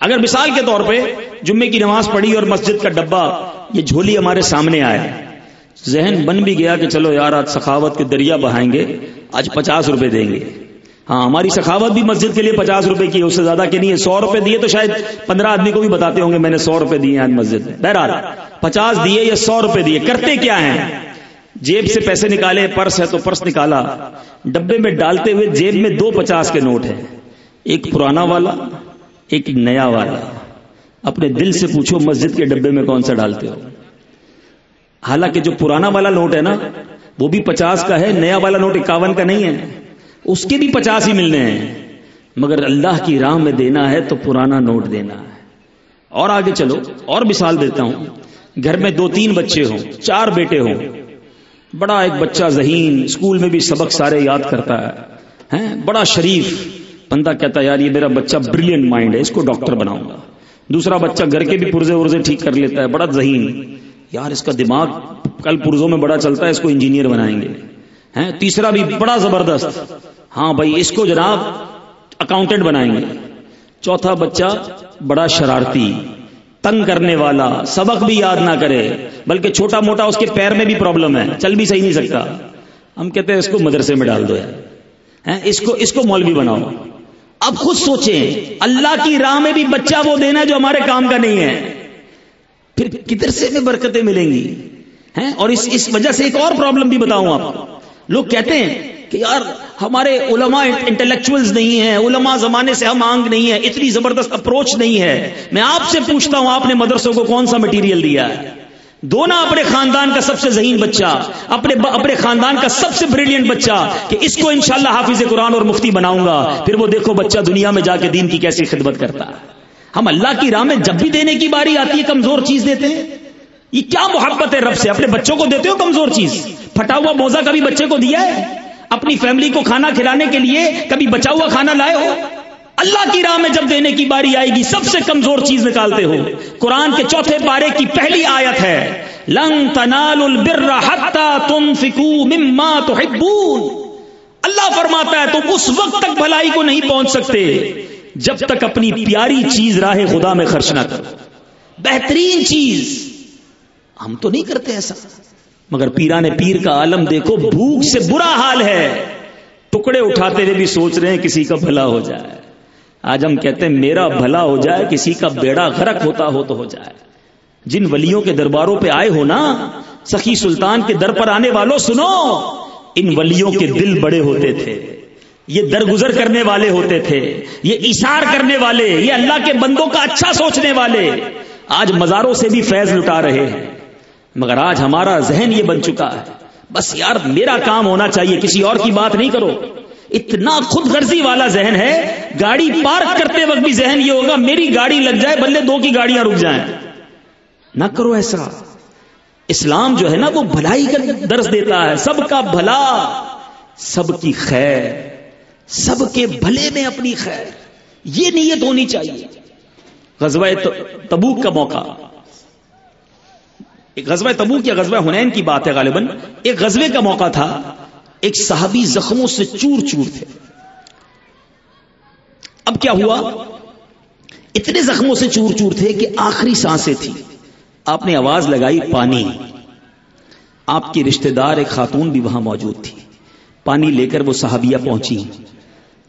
اگر مثال کے طور پہ جمعے کی نماز پڑھی اور مسجد کا ڈبا یہ جھولی ہمارے سامنے آیا۔ ذہن بن بھی گیا کہ چلو یار، آج سخاوت کے دریا بہائیں گے، آج پچاس روپے دیں گے۔ ہاں ہماری سخاوت بھی مسجد کے لیے پچاس روپے کی ہے، اس سے زیادہ کی نہیں ہے۔ سو روپے دیے تو شاید پندرہ آدمی کو بھی بتاتے ہوں گے، میں نے سو روپے دیے آج مسجد میں۔ بہرحال، پچاس دیے یا سو روپے دیے، کرتے کیا ہیں؟ جیب سے پیسے نکالے، پرس ہے تو پرس نکالا۔ ڈبے میں ڈالتے ہوئے جیب میں دو پچاس کے نوٹ ہیں۔ ایک پرانا والا، ایک نیا والا۔ اپنے دل سے پوچھو مسجد کے ڈبے میں کون سا ڈالتے ہو۔ حالانکہ جو پرانا والا نوٹ ہے نا، وہ بھی پچاس کا ہے، نیا والا نوٹ اکاون کا نہیں ہے۔ اس کے بھی پچاس ہی ملنے ہیں۔ مگر اللہ کی راہ میں دینا ہے تو پرانا نوٹ دینا ہے۔ اور آگے چلو، اور مثال دیتا ہوں۔ گھر میں دو تین بچے ہوں، چار بیٹے ہوں۔ بڑا ایک بچہ ذہین اسکول میں بھی سبق سارے یاد کرتا ہے بڑا شریف۔ بندہ کہتا ہے، یار، یہ میرا بچہ بریلینٹ مائنڈ ہے، اس کو ڈاکٹر بناؤں گا۔ دوسرا بچہ گھر کے بھی پرزے ورزے ٹھیک کر لیتا ہے، بڑا ذہین۔ یار، اس کا دماغ کل پرزوں میں بڑا چلتا ہے، اس کو انجینئر بنائیں گے۔ تیسرا بھی بڑا زبردست۔ ہاں بھائی، اس کو جناب اکاؤنٹنٹ بنائیں گے۔ چوتھا بچہ بڑا شرارتی۔ تنگ کرنے والا، سبق بھی یاد نہ کرے، بلکہ چھوٹا موٹا اس کے پیر میں بھی پرابلم ہے، چل بھی صحیح نہیں سکتا۔ ہم کہتے ہیں اس کو مدرسے میں ڈال دو اس کو اس کو مولوی بناؤ۔ اب خود سوچیں، اللہ کی راہ میں بھی بچہ وہ دینا جو ہمارے کام کا نہیں ہے۔ پھر کدھر سے میں برکتیں ملیں گی؟ اور اس اس وجہ سے ایک اور پرابلم بھی بتاؤں آپ۔ لوگ کہتے ہیں کہ یار ہمارے علماء انٹلیکچوئلز نہیں ہیں، علماء زمانے سے ہم آنگ نہیں ہے اتنی زبردست اپروچ نہیں ہے۔ میں آپ سے پوچھتا ہوں، آپ نے مدرسوں کو کون سا مٹیریل دیا ہے؟ دونا اپنے خاندان کا سب سے ذہین بچہ، اپنے اپنے خاندان کا سب سے بریلینٹ بچہ، کہ اس کو انشاءاللہ حافظ قرآن اور مفتی بناؤں گا۔ پھر وہ دیکھو بچہ دنیا میں جا کے دین کی کیسی خدمت کرتا ہم اللہ کی راہ میں جب بھی دینے کی باری آتی ہے، کمزور چیز دیتے ہیں۔ یہ کیا محبت ہے رب سے؟ اپنے بچوں کو دیتے ہو کمزور چیز؟ پھٹا ہوا موزہ کبھی بچے کو دیا ہے؟ اپنی فیملی کو کھانا کھلانے کے لیے کبھی بچا ہوا کھانا لائے ہو؟ اللہ کی راہ میں جب دینے کی باری آئے گی، سب سے کمزور چیز نکالتے ہو۔ قرآن کے چوتھے پارے کی پہلی آیت ہے، لن تنال البر مما تحبون۔ اللہ فرماتا ہے، تم اس وقت تک بھلائی کو نہیں پہنچ سکتے جب تک اپنی پیاری چیز راہ خدا میں خرچ نہ کرو۔ بہترین چیز، ہم تو نہیں کرتے ایسا۔ مگر پیرانے پیر کا عالم دیکھو، بھوک سے برا حال ہے۔ ٹکڑے اٹھاتے ہوئے بھی سوچ رہے ہیں کسی کا بھلا ہو جائے۔ آج ہم کہتے ہیں، میرا بھلا ہو جائے، کسی کا بیڑا غرق ہوتا ہو تو ہو جائے۔ جن ولیوں کے درباروں پہ آئے ہو نا، سخی سلطان کے در پر آنے والوں، سنو۔ ان ولیوں کے دل بڑے ہوتے تھے۔ یہ درگزر کرنے والے ہوتے تھے۔ یہ اشار کرنے والے، یہ اللہ کے بندوں کا اچھا سوچنے والے۔ آج مزاروں سے بھی فیض لٹا رہے ہیں۔ مگر آج ہمارا ذہن یہ بن چکا ہے۔ بس یار، میرا کام ہونا چاہیے، کسی اور کی بات نہیں کرو۔ اتنا خود غرضی والا ذہن ہے، گاڑی پارک کرتے وقت بھی ذہن یہ ہوگا، میری گاڑی لگ جائے، بلے دو کی گاڑیاں رک جائیں۔ نہ کرو ایسا۔ اسلام جو ہے نا، وہ بھلائی کا درس دیتا ہے۔ سب کا بھلا، سب کی خیر۔ سب کے بھلے میں اپنی خیر۔ یہ نیت ہونی چاہیے۔ غزوہ تبوک کا موقع۔ ایک غزوہ تبوک یا غزوہ ہنین کی بات ہے غالباً، ایک غزوے کا موقع تھا، ایک صحابی زخموں سے چور چور تھے۔ اب کیا ہوا؟ اتنے زخموں سے چور چور تھے کہ آخری سانسیں تھی آپ نے آواز لگائی، پانی۔ آپ کی رشتہ دار، ایک خاتون بھی وہاں موجود تھی۔ پانی لے کر وہ صحابیہ پہنچی۔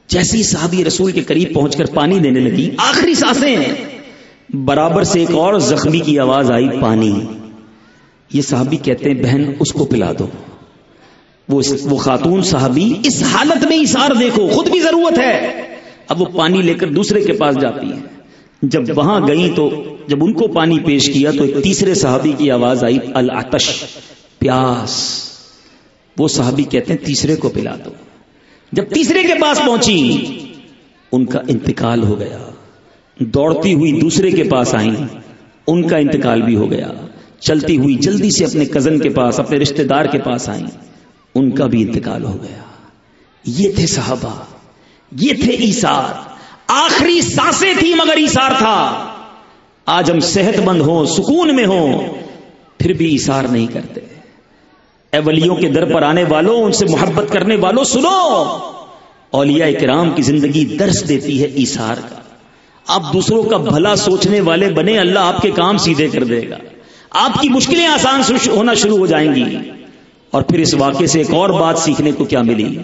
جیسی صحابی رسول کے قریب پہنچ کر پانی دینے لگی، آخری سانسیں۔ برابر سے ایک اور زخمی کی آواز آئی، پانی۔ یہ صحابی کہتے ہیں، بہن، اس کو پلا دو. وہ وہ خاتون صحابی اس حالت میں اشار دیکھو، خود بھی ضرورت ہے۔ اب وہ پانی لے کر دوسرے کے پاس جاتی ہے۔ جب وہاں گئی تو جب ان کو پانی پیش کیا تو ایک تیسرے صحابی کی آواز آئی العتش پیاس. وہ صحابی کہتے ہیں، تیسرے کو پلا دو. جب تیسرے کے پاس پہنچی، ان کا انتقال ہو گیا۔ دوڑتی ہوئی دوسرے کے پاس آئیں، ان کا انتقال بھی ہو گیا۔ چلتی ہوئی جلدی سے اپنے کزن کے پاس، اپنے رشتہ دار کے پاس آئیں۔ ان کا بھی انتقال ہو گیا۔ یہ تھے صحابہ، یہ تھے ایسار آخری سانسیں تھی مگر ایسار تھا۔ آج ہم صحت مند ہوں، سکون میں ہوں، پھر بھی ایسار نہیں کرتے۔ اے ولیوں کے در پر آنے والوں، ان سے محبت کرنے والوں، سنو۔ اولیاء کرام کی زندگی درس دیتی ہے ایسار کا۔ آپ دوسروں کا بھلا سوچنے والے بنے، اللہ آپ کے کام سیدھے کر دے گا۔ آپ کی مشکلیں آسان ہونا شروع ہو جائیں گی۔ اور پھر اس واقعے سے ایک اور بات سیکھنے کو کیا ملی؟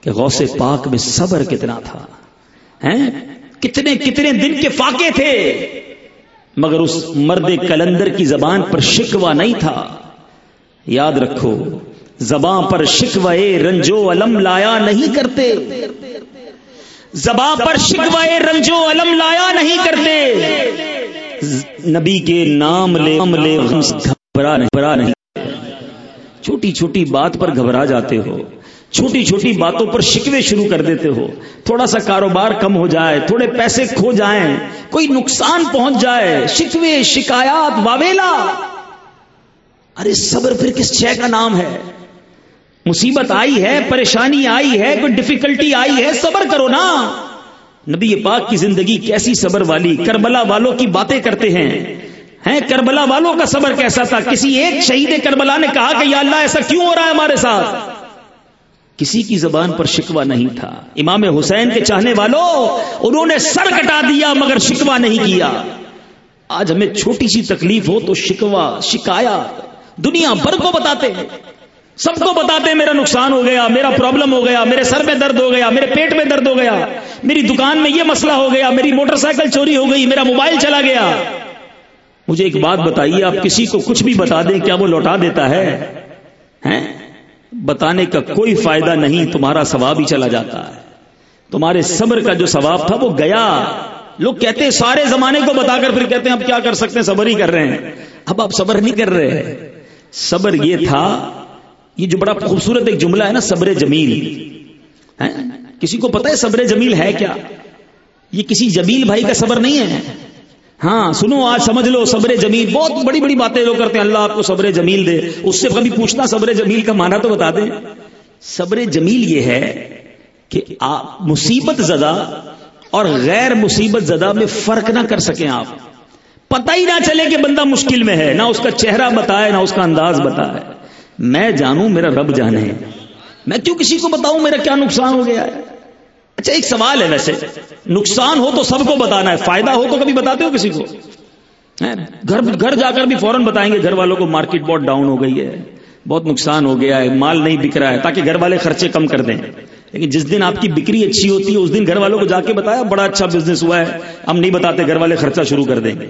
کہ غوث پاک میں صبر کتنا تھا کتنے کتنے دن کے فاقے تھے۔ مگر اس مرد کلندر کی زبان پر شکوا نہیں تھا۔ یاد رکھو زبان پر شکوے رنجو علم لایا نہیں کرتے۔ زبان پر شکوے رنجو علم لایا نہیں کرتے۔ نبی کے نام لے لے گھبرا نہیں چھوٹی چھوٹی بات پر گھبرا جاتے ہو۔ چھوٹی چھوٹی باتوں پر شکوے شروع کر دیتے ہو۔ تھوڑا سا کاروبار کم ہو جائے، تھوڑے پیسے کھو جائیں، کوئی نقصان پہنچ جائے، شکوے، شکایات، واویلا۔ ارے صبر پھر کس شے کا نام ہے؟ مصیبت آئی ہے، پریشانی آئی ہے، کوئی ڈفیکلٹی آئی ہے، صبر کرو نا۔ نبی پاک کی زندگی کیسی صبر والی، کربلا والوں کی باتیں کرتے ہیں۔ ہیں کربلا والوں کا صبر کیسا تھا؟ کسی ایک شہید کربلا نے کہا کہ یا اللہ ایسا کیوں ہو رہا ہے ہمارے ساتھ؟ کسی کی زبان پر شکوا نہیں تھا۔ امام حسین کے چاہنے والوں، انہوں نے سر کٹا دیا مگر شکوا نہیں کیا۔ آج ہمیں چھوٹی سی تکلیف ہو تو شکوا شکایات دنیا بھر کو بتاتے ہیں۔ سب کو بتاتے ہیں میرا نقصان ہو گیا، میرا پرابلم ہو گیا، میرے سر میں درد ہو گیا، میرے پیٹ میں درد ہو گیا، میری دکان میں یہ مسئلہ ہو گیا، میری موٹر سائیکل چوری ہو گئی، میرا موبائل چلا گیا۔ مجھے ایک بات بتائیے، آپ کسی کو کچھ بھی بتا دیں، کیا وہ لوٹا دیتا ہے؟ بتانے کا کوئی فائدہ نہیں، تمہارا ثواب ہی چلا جاتا ہے۔ تمہارے صبر کا جو ثواب تھا، وہ گیا۔ لوگ کہتے ہیں، سارے زمانے کو بتا کر پھر کہتے ہیں، اب کیا کر سکتے ہیں؟ صبر ہی کر رہے ہیں۔ اب آپ صبر نہیں کر رہے۔ ہیں صبر یہ تھا یہ جو بڑا خوبصورت ایک جملہ ہے نا، صبر جمیل۔ کسی کو پتا ہے صبر جمیل ہے کیا؟ یہ کسی جمیل بھائی کا صبر نہیں ہے۔ ہاں سنو، آج سمجھ لو، صبر جمیل، بہت بڑی بڑی باتیں لوگ کرتے ہیں۔ اللہ آپ کو صبر جمیل دے۔ اس سے کبھی پوچھنا صبر جمیل کا مانا تو بتا دیں۔ صبر جمیل یہ ہے کہ آپ مصیبت زدہ اور غیر مصیبت زدہ میں فرق نہ کر سکیں آپ۔ پتہ ہی نہ چلے کہ بندہ مشکل میں ہے، نہ اس کا چہرہ بتائے، نہ اس کا انداز بتائے۔ میں جانوں میرا رب جانے۔ میں کیوں کسی کو بتاؤں میرا کیا نقصان ہو گیا ہے؟ اچھا ایک سوال ہے ویسے۔ نقصان ہو تو سب کو بتانا ہے، فائدہ ہو تو کبھی بتاتے ہو کسی کو؟ گھر گھر جا کر بھی فوراً بتائیں گے گھر والوں کو مارکیٹ بہت ڈاؤن ہو گئی ہے، بہت نقصان ہو گیا ہے، مال نہیں بک رہا ہے، تاکہ گھر والے خرچے کم کر دیں۔ لیکن جس دن آپ کی بکری اچھی ہوتی ہے، اس دن گھر والوں کو جا کے بتایا، بڑا اچھا بزنس ہوا ہے، ہم نہیں بتاتے، گھر والے خرچہ شروع کر دیں گے۔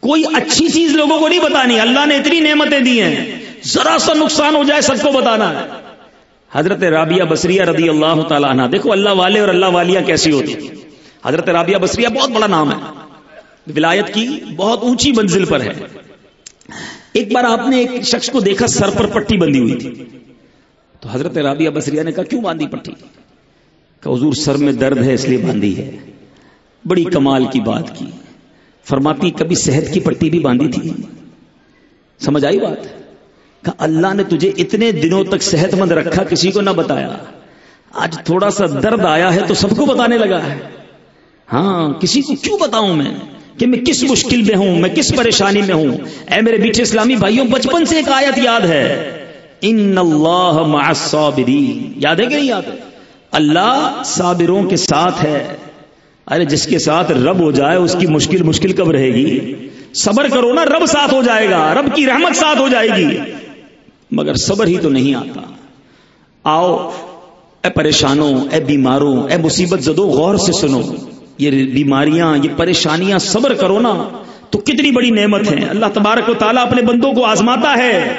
کوئی اچھی چیز لوگوں کو نہیں بتانی، اللہ نے اتنی نعمتیں دی ہیں۔ ذرا سا نقصان ہو جائے، سب کو بتانا ہے۔ حضرت رابعہ بصریہ رضی اللہ تعالیٰ عنہ، دیکھو اللہ والے اور اللہ والیاں کیسی ہوتی حضرت رابعہ بصریہ بہت بڑا نام ہے۔ ولایت کی بہت اونچی منزل پر ہے۔ ایک بار آپ نے ایک شخص کو دیکھا، سر پر پٹی بندی ہوئی تھی۔ تو حضرت رابعہ بصریہ نے کہا، کیوں باندھی پٹی؟ کہ حضور، سر میں درد ہے، اس لیے باندھی ہے۔ بڑی کمال کی بات کی۔ فرماتی، کبھی صحت کی پٹی بھی باندھی تھی۔ سمجھ آئی بات؟ کہ اللہ نے تجھے اتنے دنوں تک صحت مند رکھا، کسی کو نہ بتایا۔ آج تھوڑا سا درد آیا ہے تو سب کو بتانے لگا ہے۔ ہاں کسی کو کیوں بتاؤں میں کہ میں کس مشکل میں ہوں، میں کس پریشانی میں ہوں؟ اے میرے بیٹھے اسلامی بھائیوں، بچپن سے ایک آیت یاد ہے۔ ان اللہ مع الصابرین۔ یاد ہے کہ نہیں یاد؟ ہے اللہ صابروں کے ساتھ ہے۔ ارے، جس کے ساتھ رب ہو جائے، اس کی مشکل مشکل کب رہے گی؟ صبر کرو نا، رب ساتھ ہو جائے گا، رب کی رحمت ساتھ ہو جائے گی۔ مگر صبر ہی تو نہیں آتا۔ آؤ، اے پریشانوں، اے بیماروں، اے مصیبت زدو غور سے سنو۔ یہ بیماریاں، یہ پریشانیاں صبر کرو نا۔ تو کتنی بڑی نعمت ہے اللہ تبارک و تعالیٰ اپنے بندوں کو آزماتا ہے۔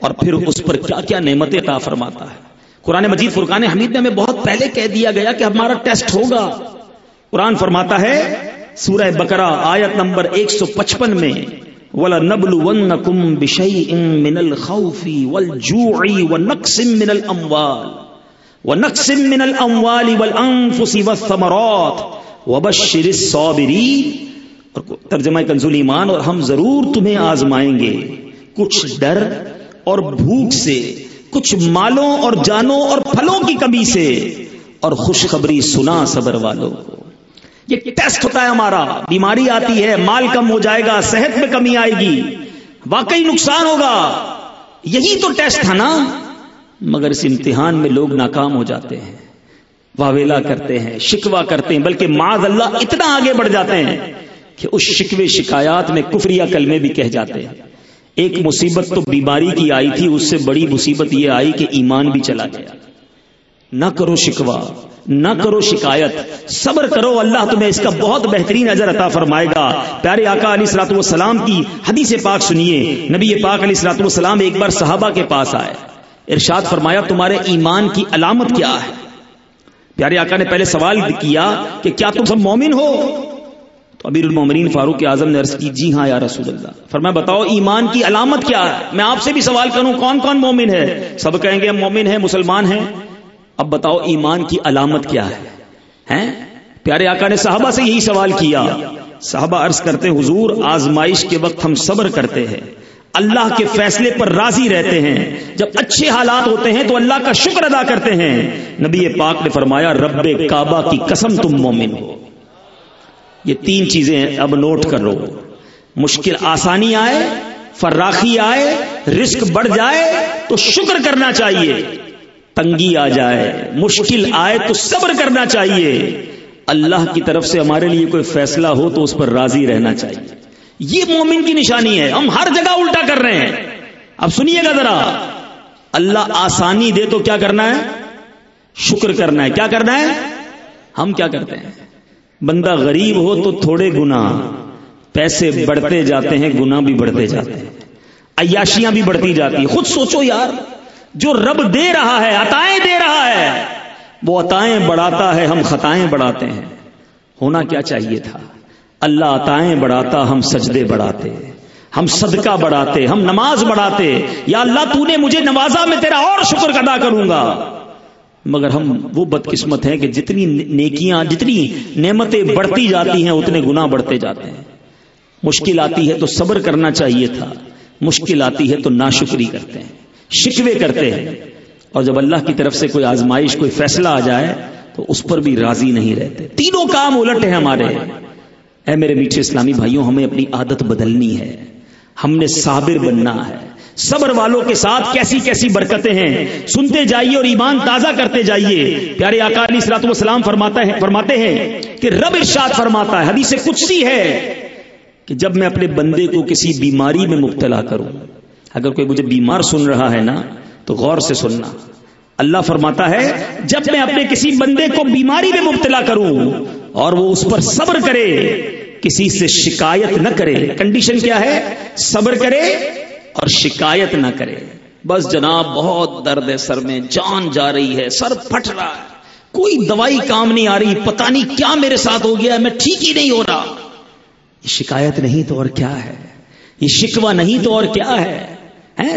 اور پھر اس پر کیا کیا نعمتیں عطا فرماتا ہے۔ قرآن مجید، فرقان حمید نے ہمیں بہت پہلے کہہ دیا گیا کہ ہمارا ٹیسٹ ہوگا۔ قرآن فرماتا ہے، سورہ بکرا آیت نمبر ایک سو پچپن میں ولا نبل ون کم بشئی من الخوف والجوع ونقسم من الاموال ونقسم من الاموال والانفس والثمرات. وبشر الصابرین. اور ترجمہ کنزول ایمان، اور ہم ضرور تمہیں آزمائیں گے. کچھ ڈر اور بھوک سے، کچھ مالوں اور جانوں اور پھلوں کی کمی سے، اور خوشخبری سنا صبر والوں کو. یہ ٹیسٹ ہوتا ہے ہمارا۔ بیماری آتی ہے، مال کم ہو جائے گا، صحت میں کمی آئے گی۔ واقعی نقصان ہوگا۔ یہی تو ٹیسٹ تھا نا۔ مگر اس امتحان میں لوگ ناکام ہو جاتے ہیں۔ واویلا کرتے ہیں شکوا کرتے ہیں، بلکہ معذ اللہ اتنا آگے بڑھ جاتے ہیں کہ اس شکوے شکایات میں کفریہ کلمے بھی کہہ جاتے ہیں۔ ایک مصیبت تو بیماری کی آئی تھی، اس سے بڑی مصیبت یہ آئی کہ ایمان بھی چلا گیا۔ نہ کرو شکوا نہ کرو شکایت صبر کرو اللہ تمہیں اس کا بہت بہترین اجر عطا فرمائے گا۔ پیارے آقا علی سلاط والسلام کی حدیث پاک سنیے۔ نبی پاک علی سلاط والسلام ایک بار صحابہ کے پاس آئے۔ ارشاد فرمایا تمہارے ایمان کی علامت کیا ہے؟ پیارے آقا نے پہلے سوال کیا کہ کیا تم سب مومن ہو؟ تو امیر المومنین فاروق اعظم نے عرض کی جی ہاں یا رسول اللہ۔ فرمایا بتاؤ ایمان کی علامت کیا ہے؟ میں آپ سے بھی سوال کروں کون کون مومن ہے؟ سب کہیں گے ہم مومن ہیں مسلمان ہیں۔ اب بتاؤ ایمان کی علامت کیا ہے؟ ہیں؟ پیارے آقا نے صحابہ سے یہی سوال کیا۔ صحابہ عرض کرتے حضور، آزمائش کے وقت ہم صبر کرتے ہیں۔ اللہ کے فیصلے پر راضی رہتے ہیں۔ جب اچھے حالات ہوتے ہیں تو اللہ کا شکر ادا کرتے ہیں۔ نبی پاک نے فرمایا، رب کعبہ کی قسم تم مومن ہو۔ یہ تین چیزیں اب نوٹ کر لو۔ مشکل آسانی آئے، فراخی آئے رسک بڑھ جائے، تو شکر کرنا چاہیے۔ تنگی آ جائے۔ مشکل آئے تو صبر کرنا چاہیے۔ اللہ کی طرف سے ہمارے لیے کوئی فیصلہ ہو تو اس پر راضی رہنا چاہیے۔ یہ مومن کی نشانی ہے۔ ہم ہر جگہ الٹا کر رہے ہیں۔ اب سنیے گا ذرا۔ اللہ آسانی دے تو کیا کرنا ہے؟ شکر کرنا ہے۔ کیا کرنا ہے؟ ہم کیا کرتے ہیں؟ بندہ غریب ہو تو تھوڑے گنا پیسے بڑھتے جاتے ہیں گنا بھی بڑھتے جاتے ہیں۔ عیاشیاں بھی بڑھتی جاتی ہیں۔ خود سوچو یار۔ جو رب دے رہا ہے، عطائیں دے رہا ہے، وہ عطائیں بڑھاتا ہے، ہم خطائیں بڑھاتے ہیں۔ ہونا کیا چاہیے تھا؟ اللہ عطائیں بڑھاتا، ہم سجدے بڑھاتے، ہم صدقہ بڑھاتے، ہم نماز بڑھاتے۔ یا اللہ، تو نے مجھے نوازا، میں تیرا اور شکر ادا کروں گا۔ مگر ہم وہ بدقسمت ہیں کہ جتنی نیکیاں، جتنی نعمتیں بڑھتی جاتی ہیں، اتنے گنا بڑھتے جاتے ہیں۔ مشکل آتی ہے تو صبر کرنا چاہیے تھا، مشکل آتی ہے تو ناشکری کرتے ہیں۔ شکوے کرتے ہیں۔ اور جب اللہ کی طرف سے کوئی آزمائش، کوئی فیصلہ آ جائے، تو اس پر بھی راضی نہیں رہتے۔ تینوں کام الٹ ہیں ہمارے۔ اے میرے میٹھے اسلامی بھائیوں، ہمیں اپنی عادت بدلنی ہے۔ ہم نے صابر بننا ہے۔ صبر والوں کے ساتھ کیسی کیسی برکتیں ہیں۔ سنتے جائیے اور ایمان تازہ کرتے جائیے۔ پیارے آقا علی سلاط وسلام فرماتا ہے، فرماتے ہیں کہ رب ارشاد فرماتا ہے، حدیث کچھ سی ہے کہ جب میں اپنے بندے کو کسی بیماری میں مبتلا کروں اگر کوئی مجھے بیمار سن رہا ہے نا، تو غور سے سننا۔ اللہ فرماتا ہے، جب میں اپنے کسی بندے کو بیماری میں مبتلا کروں اور وہ اس پر صبر کرے، کسی سے شکایت نہ کرے۔ کنڈیشن کیا ہے؟ صبر کرے اور شکایت نہ کرے۔ بس جناب، بہت درد ہے، سر میں جان جا رہی ہے، سر پھٹ رہا ہے۔ کوئی دوائی کام نہیں آ رہی، پتہ نہیں کیا میرے ساتھ ہو گیا میں ٹھیک ہی نہیں ہو رہا۔ یہ شکایت نہیں تو اور کیا ہے؟ یہ شکوا نہیں تو اور کیا ہے؟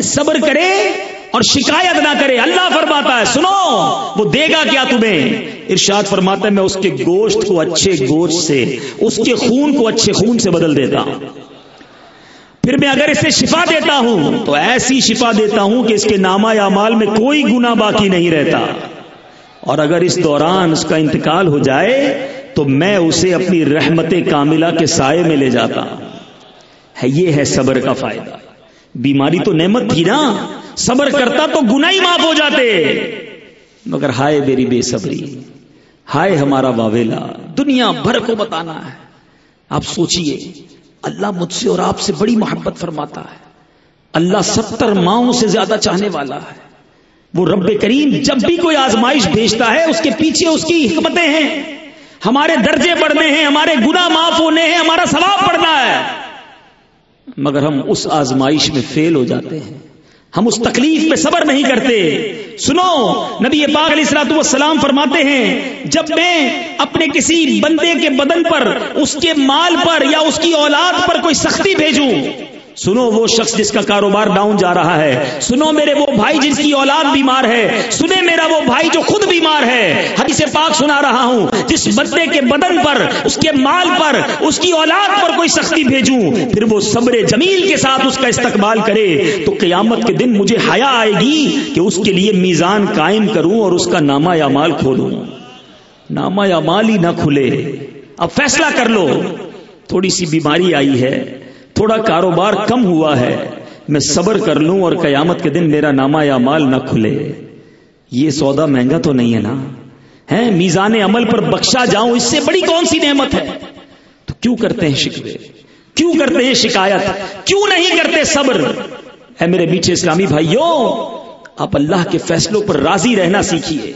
صبر کرے اور شکایت نہ کرے۔ اللہ فرماتا ہے، سنو، وہ دے گا کیا تمہیں؟ ارشاد فرماتا ہے، میں اس کے گوشت کو اچھے گوشت سے، اس کے خون کو اچھے خون سے بدل دیتا ہوں۔ پھر میں اگر اسے شفا دیتا ہوں، تو ایسی شفا دیتا ہوں کہ اس کے نامہ یا مال میں کوئی گنا باقی نہیں رہتا۔ اور اگر اس دوران اس کا انتقال ہو جائے، تو میں اسے اپنی رحمت کاملہ کے سائے میں لے جاتا۔ ہے، یہ ہے صبر کا فائدہ۔ بیماری تو نعمت تھی نا، صبر کرتا تو گنا ہی معاف ہو جاتے۔ مگر ہائے میری بے صبری، ہائے ہمارا واویلا، دنیا بھر کو بتانا ہے۔ آپ سوچئے، اللہ مجھ سے اور آپ سے بڑی محبت فرماتا ہے۔ اللہ ستر ماؤں سے زیادہ چاہنے والا ہے۔ وہ رب کریم جب بھی کوئی آزمائش بھیجتا ہے، اس کے پیچھے اس کی حکمتیں ہیں۔ ہمارے درجے بڑھنے ہیں، ہمارے گنا معاف ہونے ہیں، ہمارا ثواب پڑنا ہے۔ مگر ہم اس آزمائش میں فیل ہو جاتے ہیں۔ ہم اس تکلیف میں صبر نہیں کرتے۔ سنو، نبی پاک علیہ السلاط والسلام فرماتے ہیں، جب میں اپنے کسی بندے کے بدن پر، اس کے مال پر یا اس کی اولاد پر کوئی سختی بھیجوں سنو وہ شخص جس کا کاروبار ڈاؤن جا رہا ہے۔ سنو میرے وہ بھائی جس کی اولاد بیمار ہے۔ سنے میرا وہ بھائی جو خود بیمار ہے۔ حدیث پاک سنا رہا ہوں۔ جس بندے کے بدن پر، اس کے مال پر، اس کی اولاد پر کوئی سختی بھیجوں، پھر وہ صبر جمیل کے ساتھ اس کا استقبال کرے۔ تو قیامت کے دن مجھے حیا آئے گی کہ اس کے لیے میزان قائم کروں اور اس کا نامہ یا مال کھولوں۔ نامہ یا مال ہی نہ کھلے۔ اب فیصلہ کر لو۔ تھوڑی سی بیماری آئی ہے۔ تھوڑا کاروبار کم ہوا ہے، میں صبر کر لوں اور قیامت کے دن میرا نامہ یا مال نہ کھلے۔ یہ سودا مہنگا تو نہیں ہے نا؟ ہے میزان عمل پر بخشا جاؤں، اس سے بڑی کون سی نعمت ہے؟ تو کیوں کرتے ہیں شکوے؟ کیوں کرتے ہیں شکایت؟ کیوں نہیں کرتے صبر؟ ہے میرے بیچے اسلامی بھائیوں، آپ اللہ کے فیصلوں پر راضی رہنا سیکھیے۔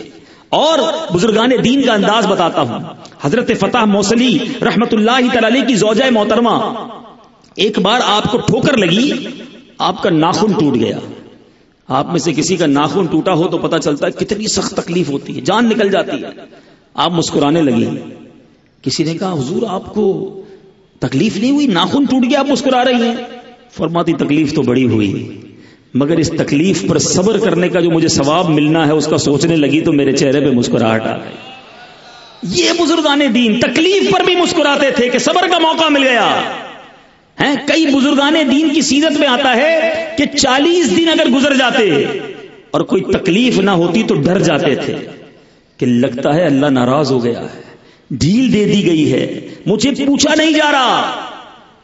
اور بزرگان دین کا انداز بتاتا ہوں۔ حضرت فتح موسلی رحمت اللہ تعالی کی زوجہ محترمہ ایک بار آپ کو ٹھوکر لگی، آپ کا ناخن ٹوٹ گیا۔ آپ میں سے کسی کا ناخن ٹوٹا ہو تو پتا چلتا ہے کتنی سخت تکلیف ہوتی ہے، جان نکل جاتی ہے۔ آپ مسکرانے لگی۔ کسی نے کہا، حضور، آپ کو تکلیف نہیں ہوئی؟ ناخن ٹوٹ گیا، آپ مسکرا رہی ہیں۔ فرماتی، تکلیف تو بڑی ہوئی، مگر اس تکلیف پر صبر کرنے کا جو مجھے ثواب ملنا ہے، اس کا سوچنے لگی تو میرے چہرے پہ مسکراہٹ آ گئی۔ یہ بزرگان دین تکلیف پر بھی مسکراتے تھے کہ صبر کا موقع مل گیا۔ کئی بزرگان دین کی سیرت میں آتا ہے کہ چالیس دن اگر گزر جاتے اور کوئی تکلیف نہ ہوتی تو ڈر جاتے تھے کہ لگتا ہے اللہ ناراض ہو گیا ہے، ڈھیل دے دی گئی ہے۔ مجھے پوچھا نہیں جا رہا۔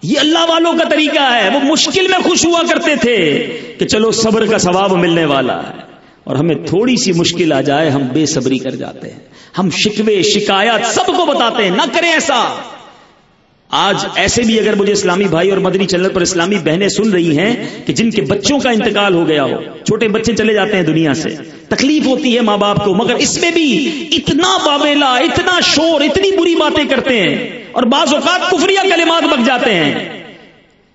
یہ اللہ والوں کا طریقہ ہے۔ وہ مشکل میں خوش ہوا کرتے تھے کہ چلو صبر کا ثواب ملنے والا ہے۔ اور ہمیں تھوڑی سی مشکل آ جائے، ہم بے صبری کر جاتے ہیں۔ ہم شکوے شکایت سب کو بتاتے ہیں۔ نہ کریں ایسا۔ آج ایسے بھی اگر مجھے اسلامی بھائی اور مدنی چینل پر اسلامی بہنیں سن رہی ہیں کہ جن کے بچوں کا انتقال ہو گیا ہو، چھوٹے بچے چلے جاتے ہیں دنیا سے، تکلیف ہوتی ہے ماں باپ کو، مگر اس میں بھی اتنا باویلا اتنا شور، اتنی بری باتیں کرتے ہیں اور بعض اوقات کفریہ کلمات بک جاتے ہیں۔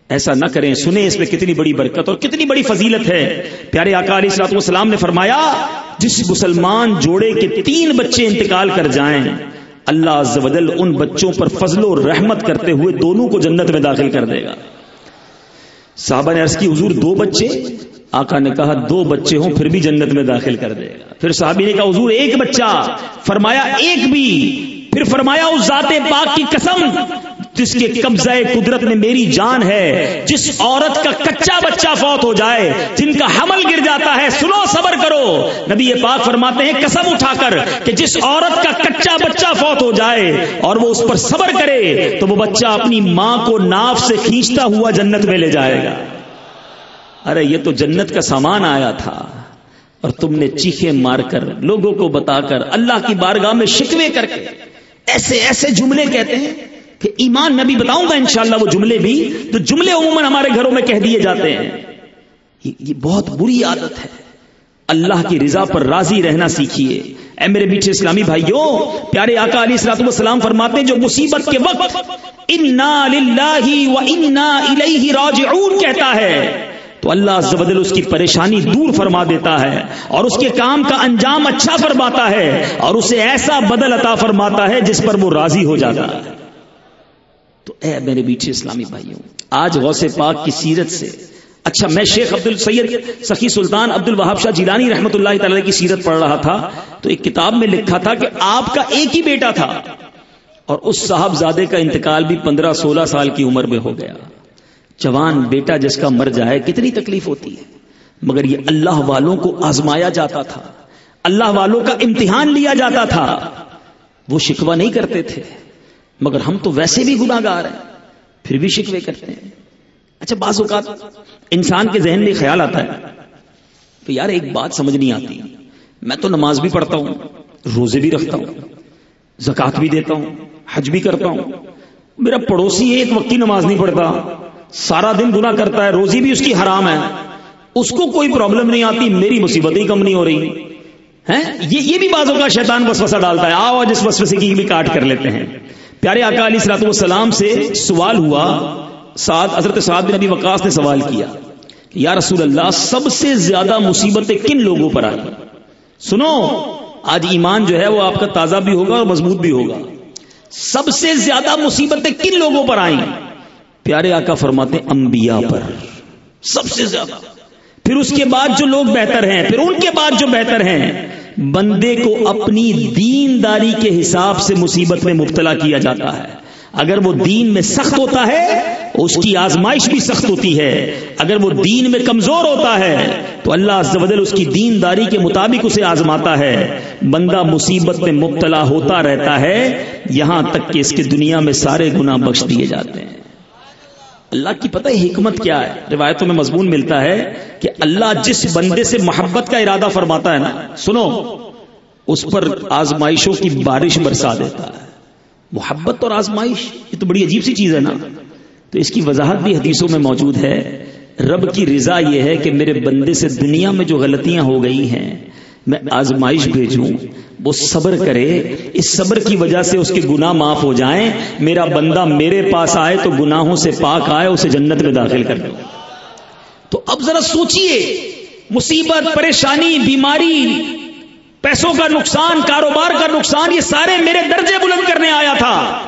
ایسا نہ کریں، سنیں اس میں کتنی بڑی برکت اور کتنی بڑی فضیلت ہے۔ پیارے علیہ السلام والسلام نے فرمایا، جس مسلمان جوڑے کے تین بچے انتقال کر جائیں اللہ عز و جل ان بچوں پر فضل و رحمت کرتے ہوئے دونوں کو جنت میں داخل کر دے گا۔ صحابہ نے عرض کی، حضور دو بچے؟ آقا نے کہا، دو بچے ہوں، پھر بھی جنت میں داخل کر دے گا۔ پھر صحابی نے کہا، حضور ایک بچہ، فرمایا ایک بھی۔ پھر فرمایا، اس ذات پاک کی قسم جس کے قبضہ قدرت میں میری جان ہے، جس عورت کا کچا بچہ فوت ہو جائے، جن کا حمل گر جاتا ہے، سنو صبر کرو۔ نبی یہ پاک فرماتے ہیں، قسم اٹھا کر کہ جس عورت کا کچا بچہ فوت ہو جائے اور وہ اس پر صبر کرے، تو وہ بچہ اپنی ماں کو ناف سے کھینچتا ہوا جنت میں لے جائے گا۔ ارے، یہ تو جنت کا سامان آیا تھا۔ اور تم نے چیخے مار کر لوگوں کو بتا کر اللہ کی بارگاہ میں شکوے کر کے ایسے ایسے جملے کہتے ہیں۔ کہ ایمان نبی بتاؤں گا انشاءاللہ وہ جملے بھی، تو جملے عموماً ہمارے گھروں میں کہہ دیے جاتے ہیں۔ یہ بہت بری عادت ہے۔ اللہ کی رضا پر راضی رہنا سیکھیے۔ اے میرے میٹھے اسلامی بھائیوں، پیارے آقا علی السلام والسلام فرماتے ہیں، جو مصیبت کے وقت انا للہ و انا الیہ راجعون کہتا ہے، تو اللہ عز و جل اس کی پریشانی دور فرما دیتا ہے اور اس کے کام کا انجام اچھا فرماتا ہے اور اسے ایسا بدل عطا فرماتا ہے جس پر وہ راضی ہو جاتا ہے۔ تو اے میرے بیچے اسلامی بھائیوں، آج غوث پاک کی سیرت سے اچھا میں شیخ عبد السید سخی سلطان عبد الوہاب شاہ جیلانی رحمت اللہ تعالی کی سیرت پڑھ رہا تھا، تو ایک کتاب میں لکھا تھا کہ آپ کا ایک ہی بیٹا تھا، اور اس صاحب زادے کا انتقال بھی پندرہ سولہ سال کی عمر میں ہو گیا۔ جوان بیٹا جس کا مر جائے کتنی تکلیف ہوتی ہے، مگر یہ اللہ والوں کو آزمایا جاتا تھا۔ اللہ والوں کا امتحان لیا جاتا تھا۔ وہ شکوا نہیں کرتے تھے۔ مگر ہم تو ویسے بھی گناگار ہیں، پھر بھی شکوے کرتے ہیں۔ اچھا بعض اوقات انسان کے ذہن میں خیال آتا ہے کہ یار ایک بات سمجھ نہیں آتی۔ میں تو نماز بھی پڑھتا ہوں، روزے بھی رکھتا ہوں زکات بھی دیتا ہوں، حج بھی کرتا ہوں۔ میرا پڑوسی ایک وقت کی نماز نہیں پڑھتا، سارا دن گنا کرتا ہے، روزی بھی اس کی حرام ہے۔ اس کو کوئی پرابلم نہیں آتی، میری مصیبت ہی کم نہیں ہو رہی۔ ہے یہ بھی بازوں کا شیطان وسوسہ ڈالتا ہے، آؤ جس وسوسے کی بھی کاٹ کر لیتے ہیں۔ پیارے آقا علی سلاط والسلام سے سوال ہوا، سعد، حضرت سعد بن ابی وقاص نے سوال کیا، یا رسول اللہ، سب سے زیادہ مصیبتیں کن لوگوں پر آئی سنو، آج ایمان جو ہے وہ آپ کا تازہ بھی ہوگا اور مضبوط بھی ہوگا۔ سب سے زیادہ مصیبتیں کن لوگوں پر آئیں؟ پیارے آقا فرماتے ہیں، انبیاء پر۔ سب سے زیادہ۔ پھر اس کے بعد جو لوگ بہتر ہیں، پھر ان کے بعد جو بہتر ہیں بندے کو اپنی دینداری کے حساب سے مصیبت میں مبتلا کیا جاتا ہے۔ اگر وہ دین میں سخت ہوتا ہے اس کی آزمائش بھی سخت ہوتی ہے۔ اگر وہ دین میں کمزور ہوتا ہے تو اللہ اس کی دین داری کے مطابق اسے آزماتا ہے۔ بندہ مصیبت میں مبتلا ہوتا رہتا ہے یہاں تک کہ اس کی دنیا میں سارے گناہ بخش دیے جاتے ہیں۔ اللہ کی پتہ حکمت کیا ہے؟ روایتوں میں مضمون ملتا ہے کہ اللہ جس بندے سے محبت کا ارادہ فرماتا ہے نا، سنو، اس پر آزمائشوں کی بارش برسا دیتا ہے۔ محبت اور آزمائش، یہ تو بڑی عجیب سی چیز ہے نا۔ تو اس کی وضاحت بھی حدیثوں میں موجود ہے۔ رب کی رضا یہ ہے کہ میرے بندے سے دنیا میں جو غلطیاں ہو گئی ہیں، میں آزمائش بھیجوں۔ وہ صبر کرے، اس صبر کی وجہ سے اس کے گناہ معاف ہو جائیں۔ میرا بندہ میرے پاس آئے تو گناہوں سے پاک آئے، اسے جنت میں داخل کر دو۔ تو اب ذرا سوچئے، مصیبت، پریشانی، بیماری، پیسوں کا نقصان، کاروبار کا نقصان، یہ سارے میرے درجے بلند کرنے آیا تھا۔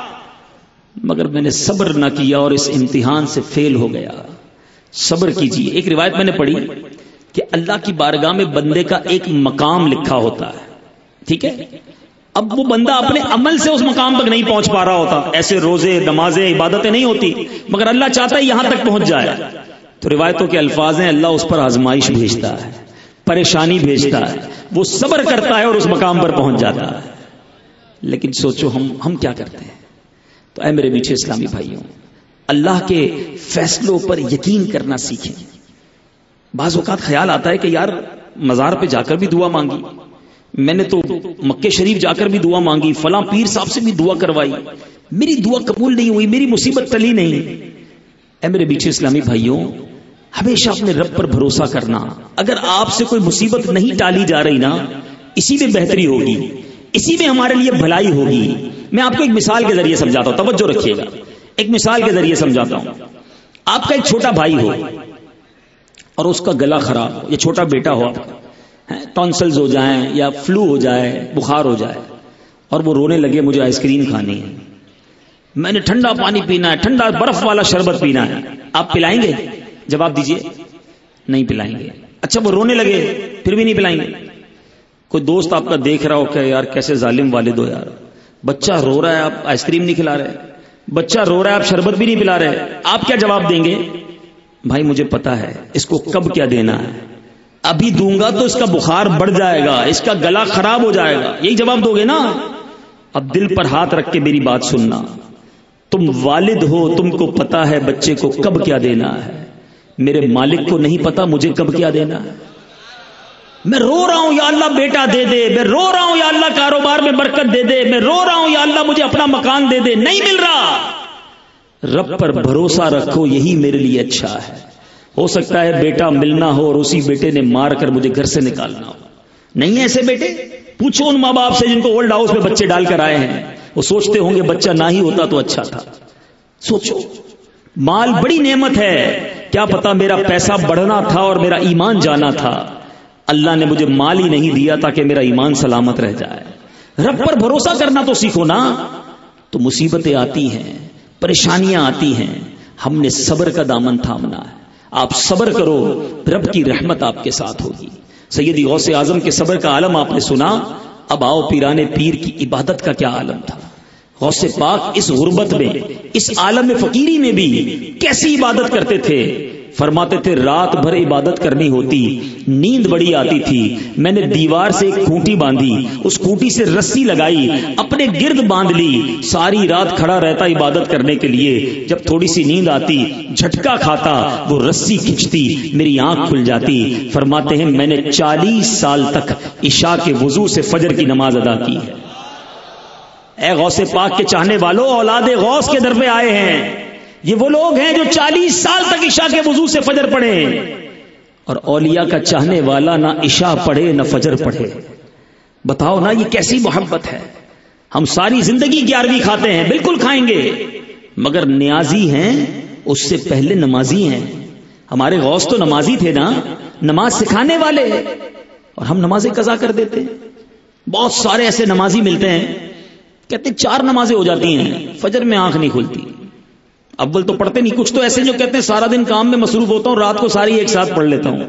مگر میں نے صبر نہ کیا اور اس امتحان سے فیل ہو گیا۔ صبر کیجیے ایک روایت میں نے پڑھی کہ اللہ کی بارگاہ میں بندے کا ایک مقام لکھا ہوتا ہے۔ ٹھیک ہے؟ اب وہ بندہ اپنے عمل سے اس مقام تک نہیں پہنچ پا رہا ہوتا۔ ایسے روزے، نمازیں، عبادتیں نہیں ہوتی۔ مگر اللہ چاہتا ہے یہاں تک پہنچ جائے۔ تو روایتوں کے الفاظ ہیں، اللہ اس پر آزمائش بھیجتا ہے، پریشانی بھیجتا ہے۔ وہ صبر کرتا ہے اور اس مقام پر پہنچ جاتا ہے۔ لیکن سوچو، ہم ہم کیا کرتے ہیں؟ تو اے میرے میٹھے اسلامی بھائیوں، اللہ کے فیصلوں پر یقین کرنا سیکھیں۔ بعض اوقات خیال آتا ہے کہ یار، مزار پہ جا کر بھی دعا مانگی۔ میں نے تو مکے شریف جا کر بھی دعا مانگی، فلاں پیر صاحب سے بھی دعا کروائی۔ میری دعا قبول نہیں ہوئی، میری مصیبت ٹلی نہیں۔ اے میرے میٹھے اسلامی بھائیوں، ہمیشہ اپنے رب پر بھروسہ کرنا۔ اگر آپ سے کوئی مصیبت نہیں ٹالی جا رہی نا، اسی میں بہتری ہوگی۔ اسی میں ہمارے لیے بھلائی ہوگی۔ میں آپ کو ایک مثال کے ذریعے سمجھاتا ہوں، توجہ رکھیے گا۔ ایک مثال کے ذریعے سمجھاتا ہوں۔ آپ کا ایک چھوٹا بھائی ہو اور اس کا گلا خراب ہو، یا چھوٹا بیٹا ہو ٹونسلز ہو جائیں یا فلو ہو جائے، بخار ہو جائے، اور وہ رونے لگے، مجھے آئس کریم کھانی ہے۔ میں نے ٹھنڈا پانی پینا ہے، ٹھنڈا برف والا شربت پینا ہے۔ آپ پلائیں گے؟ جواب دیجیے۔ نہیں پلائیں گے۔ اچھا وہ رونے لگے، پھر بھی نہیں پلائیں گے۔ کوئی دوست آپ کا دیکھ رہا ہو کہ یار کیسے ظالم والد ہو یار۔ بچہ رو رہا ہے، آپ آئس کریم نہیں کھلا رہے۔ بچہ رو رہا ہے، آپ شربت بھی نہیں پلا رہے۔ آپ کیا جواب دیں گے؟ بھائی، مجھے پتا ہے، اس کو کب کیا دینا ہے؟ ابھی دوں گا تو اس کا بخار بڑھ جائے گا، اس کا گلا خراب ہو جائے گا۔ یہی جواب دو گے نا؟ اب دل پر ہاتھ رکھ کے میری بات سننا۔ تم والد ہو، تم کو پتا ہے بچے کو کب کیا دینا ہے۔ میرے مالک کو نہیں پتا مجھے کب کیا دینا ہے۔ میں رو رہا ہوں، یا اللہ بیٹا دے دے۔ میں رو رہا ہوں، یا اللہ کاروبار میں برکت دے دے۔ میں رو رہا ہوں، یا اللہ مجھے اپنا مکان دے دے۔ نہیں مل رہا۔ رب پر بھروسہ رکھو، یہی میرے لیے اچھا ہے۔ ہو سکتا ہے بیٹا ملنا ہو اور اسی بیٹے نے مار کر مجھے گھر سے نکالنا ہو۔ نہیں ایسے بیٹے، پوچھو ان ماں باپ سے جن کو اولڈ ہاؤس میں بچے ڈال کر آئے ہیں۔ وہ سوچتے ہوں گے بچہ نہ ہی ہوتا تو اچھا تھا۔ سوچو، مال بڑی نعمت ہے۔ کیا پتا میرا پیسہ بڑھنا تھا اور میرا ایمان جانا تھا۔ اللہ نے مجھے مال ہی نہیں دیا تاکہ میرا ایمان سلامت رہ جائے۔ رب پر بھروسہ کرنا تو سیکھو نا۔ تو مصیبتیں آتی ہیں، پریشانیاں آتی ہیں۔ ہم نے صبر کا دامن تھامنا ہے۔ آپ صبر کرو، رب کی رحمت آپ کے ساتھ ہوگی۔ سیدی غوث اعظم کے صبر کا عالم آپ نے سنا، اب آؤ پیرانے پیر کی عبادت کا کیا عالم تھا۔ غوث پاک اس غربت میں، اس عالم فقیری میں بھی کیسی عبادت کرتے تھے؟ فرماتے تھے، رات بھر عبادت کرنی ہوتی، نیند بڑی آتی تھی۔ میں نے دیوار سے ایک کھوٹی باندھی، اس کھوٹی سے رسی لگائی، اپنے گرد باندھ لی۔ ساری رات کھڑا رہتا عبادت کرنے کے لیے۔ جب تھوڑی سی نیند آتی، جھٹکا کھاتا، وہ رسی کھچتی، میری آنکھ کھل جاتی۔ فرماتے ہیں، میں نے چالیس سال تک عشاء کے وضو سے فجر کی نماز ادا کی ہے۔ اے غوث پاک کے چاہنے والوں اولاد غوث کے در پہ آئے ہیں۔ یہ وہ لوگ ہیں جو چالیس سال تک عشاء کے وضو سے فجر پڑے اور اولیاء کا چاہنے والا نہ عشاء پڑھے، نہ فجر پڑھے۔ بتاؤ نا یہ کیسی محبت ہے۔ ہم ساری زندگی گیارہویں کھاتے ہیں، بالکل کھائیں گے۔ مگر نیازی ہیں، اس سے پہلے نمازی ہیں۔ ہمارے غوث تو نمازی تھے نا، نماز سکھانے والے۔ اور ہم نمازیں قضا کر دیتے۔ بہت سارے ایسے نمازی ملتے ہیں، کہتے چار نمازیں ہو جاتی ہیں، فجر میں آنکھ نہیں کھلتی۔ اول تو پڑھتے نہیں، کچھ تو ایسے جو کہتے ہیں، سارا دن کام میں مصروف ہوتا ہوں، رات کو ساری ایک ساتھ پڑھ لیتا ہوں۔